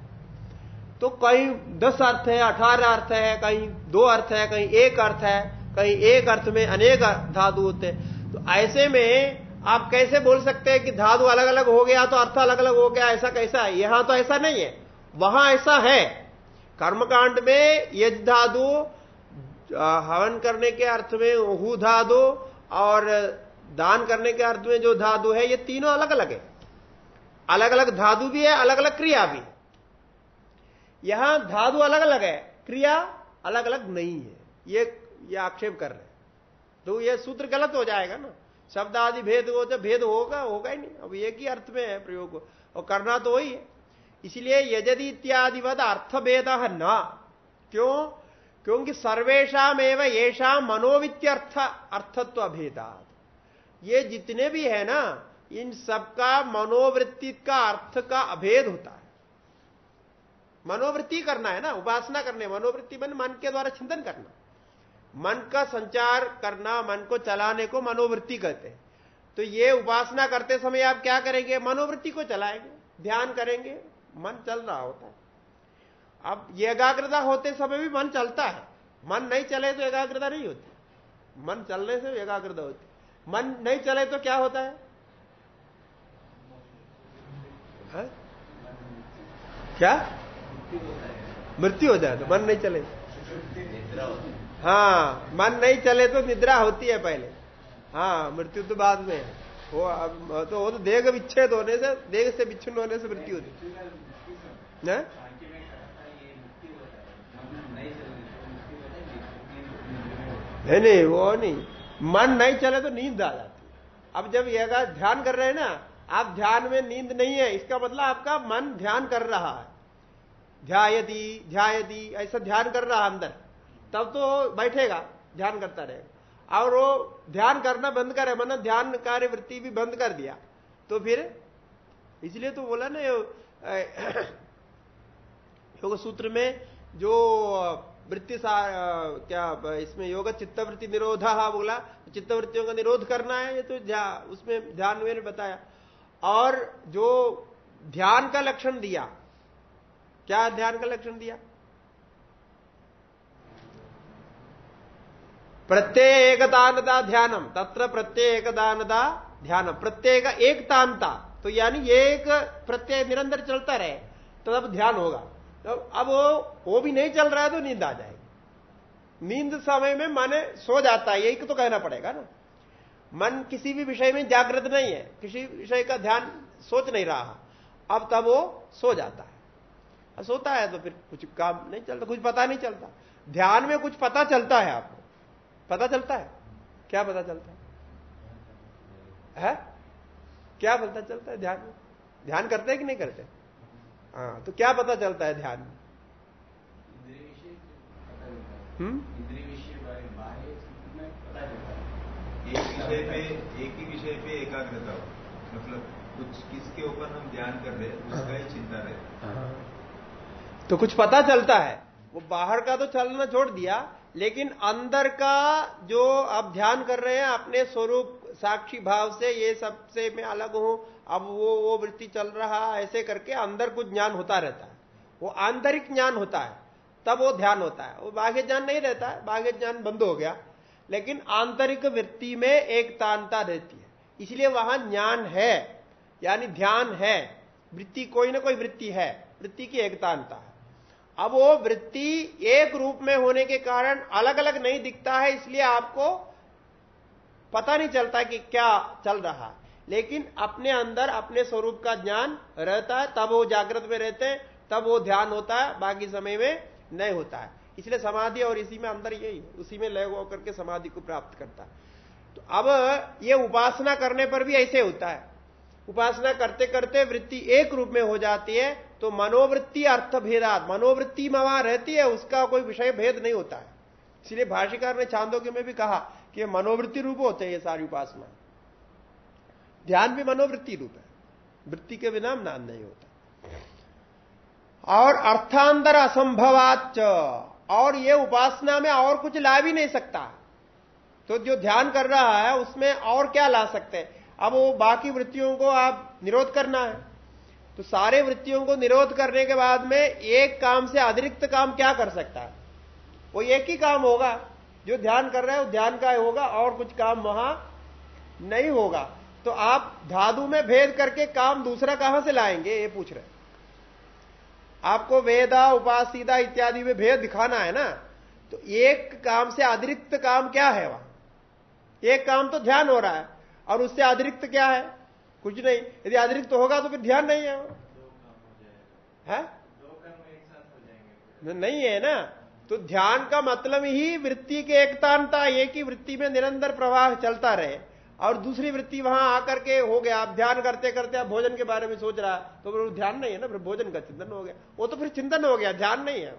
तो कहीं दस अर्थ है, अठारह अर्थ है, कहीं दो अर्थ है, कहीं एक अर्थ है, कहीं एक अर्थ में अनेक धातु होते हैं। तो ऐसे में आप कैसे बोल सकते हैं कि धातु अलग अलग हो गया तो अर्थ अलग अलग हो गया, ऐसा कैसा है? यहाँ तो ऐसा नहीं है। वहाँ ऐसा है। कर्मकांड में यज धातु हवन करने के अर्थ में हु धातु और दान करने के अर्थ में जो धातु है, ये तीनों अलग अलग है। अलग अलग धातु भी है अलग अलग क्रिया भी। यहाँ धातु अलग अलग है, क्रिया अलग अलग नहीं है। ये ये आक्षेप कर रहे तो ये सूत्र गलत हो जाएगा ना। शब्द आदि भेद हो तो भेद होगा होगा ही नहीं। अब एक ही अर्थ में है प्रयोग। और करना तो वही है। इसलिए यजदि इत्यादि वद अर्थ भेद न। क्यों? क्योंकि सर्वेशा एवं येषा मनोवित्यर्थ अर्थत्व भेदात ये जितने भी है ना, इन सबका मनोवृत्ति का अर्थ का अभेद होता है। मनोवृत्ति करना है ना, उपासना करने, मनोवृत्ति मन मन के द्वारा चिंतन करना। मन का संचार करना, मन को चलाने को मनोवृत्ति कहते हैं। तो ये उपासना करते समय आप क्या करेंगे? मनोवृत्ति को चलाएँगे, ध्यान करेंगे, मन चल रहा होता है। अब ये एकाग्रता होते समय भी मन चलता है। मन नहीं चले तो एकाग्रता नहीं होती। मन चलने से एकाग्रता होती मन नहीं चले तो क्या होता है, है? क्या? मृत्यु हो जाए तो मन नहीं चले। हाँ मन नहीं चले तो निद्रा होती है पहले। हाँ मृत्यु तो बाद में वो अब तो वो तो देह विच्छेद होने से देह से विच्छिन्न होने से मृत्यु होती है? नहीं नहीं, वो नहीं। मन नहीं चले तो नींद आ जाती अब जब ये ध्यान कर रहे हैं ना, आप ध्यान में नींद नहीं है, इसका मतलब आपका मन ध्यान कर रहा है। ध्यायदी ध्यायदी ऐसा ध्यान कर रहा अंदर। तब तो बैठेगा, ध्यान करता रहेगा। और वो ध्यान करना बंद करे मतलब ध्यान कार्य वृत्ति भी बंद कर दिया। तो फिर, इसलिए तो बोला ना योग सूत्र में जो वृत्ति क्या इसमें योग चित्तवृत्ति निरोधा बोला चित्तवृत्तियों का निरोध करना है ये तो ध्या, उसमें ध्यान में बताया। और जो ध्यान का लक्षण दिया क्या ध्यान का लक्षण दिया? प्रत्येक दानता ध्यानम तत्र प्रत्येक दानता ध्यानम प्रत्येक एक तानता तो यानी एक प्रत्यय निरंतर चलता रहे तो अब ध्यान होगा। तो अब वो वो भी नहीं चल रहा है तो नींद आ जाएगी। नींद समय में मन सो जाता है यही तो कहना पड़ेगा ना। मन किसी भी विषय में जागृत नहीं है किसी विषय का ध्यान सोच नहीं रहा अब तब वो सो जाता है। सोता है तो फिर कुछ काम नहीं चलता कुछ पता नहीं चलता। ध्यान में कुछ पता चलता है आपको। पता चलता है? क्या पता चलता है, है? क्या पता चलता है ध्यान में? ध्यान करते हैं कि नहीं करते? हाँ तो क्या पता चलता है ध्यान में? हम्म? एक विषय पे एक ही विषय पे एकाग्रता हो। मतलब कुछ किसके ऊपर हम ध्यान कर रहे हैं। उसका ही चिंता रहे। हाँ। तो कुछ पता चलता है। वो बाहर का तो चलना छोड़ दिया लेकिन अंदर का जो आप ध्यान कर रहे हैं अपने स्वरूप साक्षी भाव से ये सबसे मैं अलग हूँ अब वो वो वृत्ति चल रहा, ऐसे करके अंदर कुछ ज्ञान होता रहता है। वो आंतरिक ज्ञान होता है, तब वो ध्यान होता है। वो बाह्य ज्ञान नहीं रहता है बाह्य ज्ञान बंद हो गया। लेकिन आंतरिक वृत्ति में एक तानता रहती है। इसलिए वहाँ ज्ञान है, यानी ध्यान है। वृत्ति कोई ना कोई वृत्ति है, वृत्ति की एकतानता है। अब वो वृत्ति एक रूप में होने के कारण अलग अलग नहीं दिखता है, इसलिए आपको पता नहीं चलता कि क्या चल रहा है। लेकिन अपने अंदर, अपने स्वरूप का ज्ञान रहता है, तब वो जागृत में रहते हैं, तब वो ध्यान होता है, बाकी समय में नहीं होता है। इसलिए समाधि और इसी में अंदर यही है, उसी में लय होकर के समाधि को प्राप्त करता है। तो अब ये उपासना करने पर भी ऐसे होता है। उपासना करते करते वृत्ति एक रूप में हो जाती है तो मनोवृत्ति अर्थ भेदात मनोवृत्ति में वहाँ रहती है, उसका कोई विषय भेद नहीं होता है। इसलिए भाषिकार ने छांदोग्य में भी कहा कि मनोवृत्ति रूप होते हैं ये सारी उपासना ध्यान भी मनोवृत्ति रूप है। वृत्ति के बिना नाम नहीं होता। और अर्थांतर असंभवाच और ये उपासना में और कुछ ला भी नहीं सकता। तो जो ध्यान कर रहा है उसमें और क्या ला सकते हैं? अब वो बाकी वृत्तियों को आप निरोध करना है। तो सारे वृत्तियों को निरोध करने के बाद में एक काम से अतिरिक्त काम क्या कर सकता है? वो एक ही काम होगा। जो ध्यान कर रहा है वो ध्यान का होगा और कुछ काम वहाँ नहीं होगा। तो आप धादु में भेद करके काम दूसरा कहाँ से लाएँगे? ये पूछ रहे आपको वेदा उपासीदा इत्यादि में भेद दिखाना है ना? तो एक काम से अतिरिक्त काम क्या है वहाँ? एक काम तो ध्यान हो रहा है और उससे अतिरिक्त क्या है? कुछ नहीं। यदि अतिरिक्त तो होगा तो फिर ध्यान नहीं है, है? नहीं है ना? तो ध्यान का मतलब ही वृत्ति के एकतानता एक ही वृत्ति में निरंतर प्रवाह चलता रहे। और दूसरी वृत्ति वहाँ आकर के हो गया। आप ध्यान करते करते आप भोजन के बारे में सोच रहा तो फिर ध्यान नहीं है ना, फिर भोजन का चिंतन हो गया। वो तो फिर चिंतन हो गया, ध्यान नहीं है।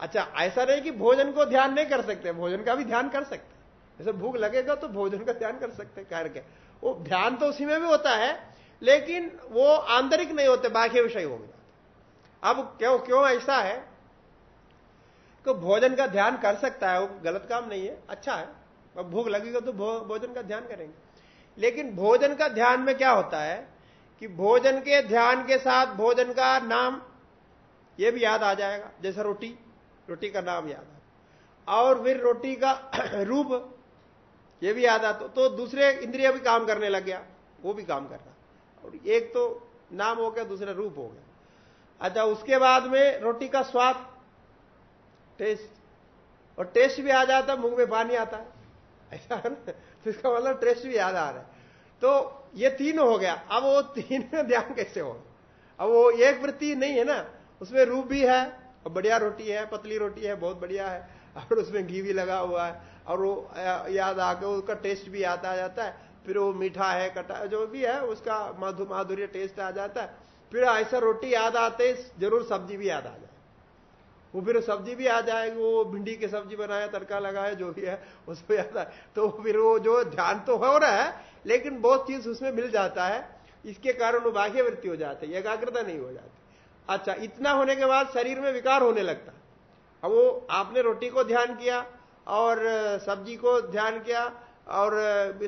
अच्छा ऐसा नहीं कि भोजन को ध्यान नहीं कर सकते, भोजन का भी ध्यान कर सकते जैसे भूख लगेगा तो भोजन का ध्यान कर सकते करके। वो ध्यान तो उसी में भी होता है, लेकिन वो आंतरिक नहीं होते, बाह्य विषय हो गया। अब क्यों क्यों ऐसा है? तो भोजन का ध्यान कर सकता है, वो गलत काम नहीं है अच्छा है। अब भूख लगेगा तो भोजन का ध्यान करेंगे। लेकिन भोजन का ध्यान में क्या होता है कि भोजन के ध्यान के साथ भोजन का नाम यह भी याद आ जाएगा, जैसे रोटी रोटी का नाम याद आ और फिर रोटी का रूप यह भी याद आता तो दूसरे इंद्रिय भी काम करने लग गया, वो भी काम कर रहा। और एक तो नाम हो गया, दूसरा रूप हो गया। अच्छा उसके बाद में रोटी का स्वाद, टेस्ट, और टेस्ट भी आ जाता, मुँह में पानी आता है। ऐसा है ना? तो इसका मतलब टेस्ट भी याद आ रहा है। तो ये तीन हो गया। अब वो तीन ध्यान कैसे हो? अब वो एक वृत्ति नहीं है ना? उसमें रूप भी है, और बढ़िया रोटी है, पतली रोटी है, बहुत बढ़िया है, और उसमें घी भी लगा हुआ है, और वो याद आके उसका टेस्ट भी आता आ जाता है। फिर वो मीठा है, कटा, जो भी है, उसका माधु, माधुर्य टेस्ट आ जाता है। फिर ऐसा रोटी याद आते, ज़रूर सब्ज़ी भी याद आ जाए वो फिर सब्ज़ी भी आ जाएगी वो भिंडी की सब्ज़ी बनाया, तड़का लगाया, जो भी है, उसको याद आए तो फिर वो जो ध्यान तो हो रहा है, लेकिन बहुत चीज़ उसमें मिल जाता है। इसके कारण वो बाह्य वृत्ति हो जाती है, एकाग्रता नहीं हो जाती। अच्छा इतना होने के बाद शरीर में विकार होने लगता। अब वो आपने रोटी को ध्यान किया, और सब्ज़ी को ध्यान किया, और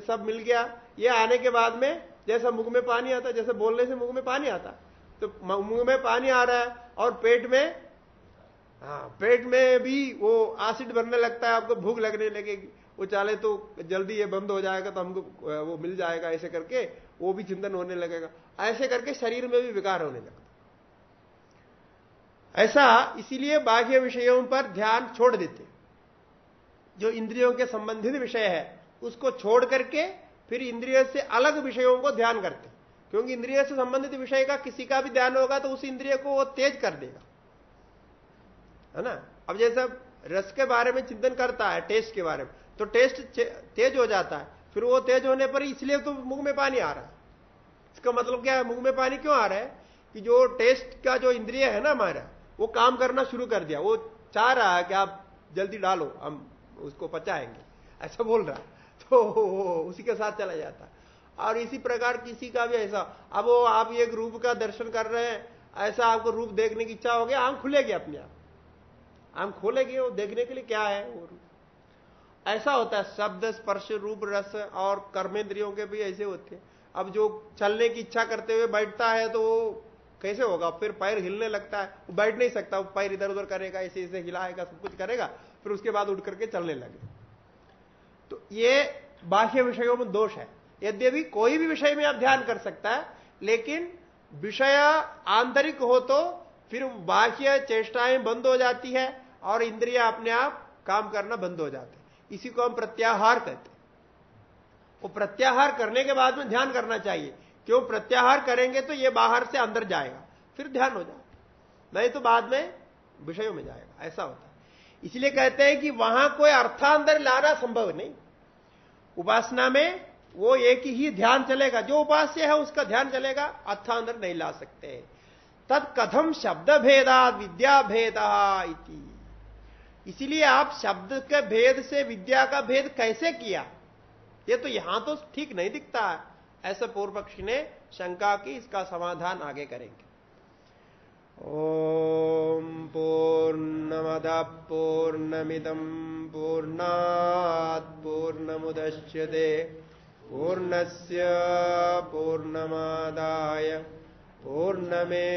सब मिल गया। ये आने के बाद में जैसा मुँह में पानी आता, जैसे बोलने से मुँह में पानी आता। तो मुँह में पानी आ रहा है, और पेट में हाँ पेट में भी वो एसिड बनने लगता है, आपको भूख लगने लगेगी। वो चाले तो जल्दी ये बंद हो जाएगा तो हमको वो मिल जाएगा ऐसे करके, वो भी चिंतन होने लगेगा। ऐसे करके शरीर में भी विकार होने लगता ऐसा इसीलिए बाह्य विषयों पर ध्यान छोड़ देते। जो इंद्रियों के संबंधित विषय है, उसको छोड़ करके फिर इंद्रिय से अलग विषयों को ध्यान करते। क्योंकि इंद्रिय से संबंधित विषय का किसी का भी ध्यान होगा तो उस इंद्रिय को वो तेज कर देगा। है ना? अब जैसे रस के बारे में चिंतन करता है टेस्ट के बारे में तो टेस्ट तेज हो जाता है। फिर वो तेज होने पर इसलिए तो मुँह में पानी आ रहा है। इसका मतलब क्या है? मुँह में पानी क्यों आ रहा है? कि जो टेस्ट का जो इंद्रिय है ना हमारा, वो काम करना शुरू कर दिया। वो चाह रहा है कि आप जल्दी डालो, हम उसको पचाएँगे। ऐसा बोल रहा तो उसी के साथ चला जाता और इसी प्रकार किसी का भी ऐसा, अब वो आप एक रूप का दर्शन कर रहे हैं, ऐसा आपको रूप देखने की इच्छा हो गया आँख खुलेगी अपने आप। आँख खोलेगी वो देखने के लिए क्या है वो ऐसा होता है, शब्द, स्पर्श, रूप, रस और कर्मेंद्रियों के भी ऐसे होते हैं। अब जो चलने की इच्छा करते हुए बैठता है तो कैसे होगा? फिर पैर हिलने लगता है। वो बैठ नहीं सकता, वो पैर इधर उधर करेगा ऐसे ऐसे हिलाएगा, सब कुछ करेगा, फिर उसके बाद उठ करके चलने लगे। तो ये बाह्य विषयों में दोष है। यद्यपि कोई भी विषय में आप ध्यान कर सकता है, लेकिन विषय आंतरिक हो तो फिर बाह्य चेष्टाएँ बंद हो जाती है और इंद्रिया अपने आप काम करना बंद हो जाते इसी को हम प्रत्याहार कहते वो प्रत्याहार करने के बाद में ध्यान करना चाहिए। क्यों प्रत्याहार करेंगे तो ये बाहर से अंदर जाएगा, फिर ध्यान हो जाएगा नहीं तो बाद में विषयों में जाएगा, ऐसा होता है। इसलिए कहते हैं कि वहाँ कोई अर्थांतर लाना संभव नहीं। उपासना में वो एक ही ध्यान चलेगा, जो उपास्य है उसका ध्यान चलेगा, अर्थांतर नहीं ला सकते। तत्कथम शब्द भेदा विद्या भेदा इसीलिए आप शब्द के भेद से विद्या का भेद कैसे किया? ये तो यहाँ तो ठीक नहीं दिखता है। ऐसा पूर्व पक्षी ने शंका की, इसका समाधान आगे करेंगे। ओम पूर्णमद पूर्णमिदम पूर्णात् पूर्णमुदश्यते। पूर्णस्य पूर्णमादाय पूर्णमेवावशिष्यते।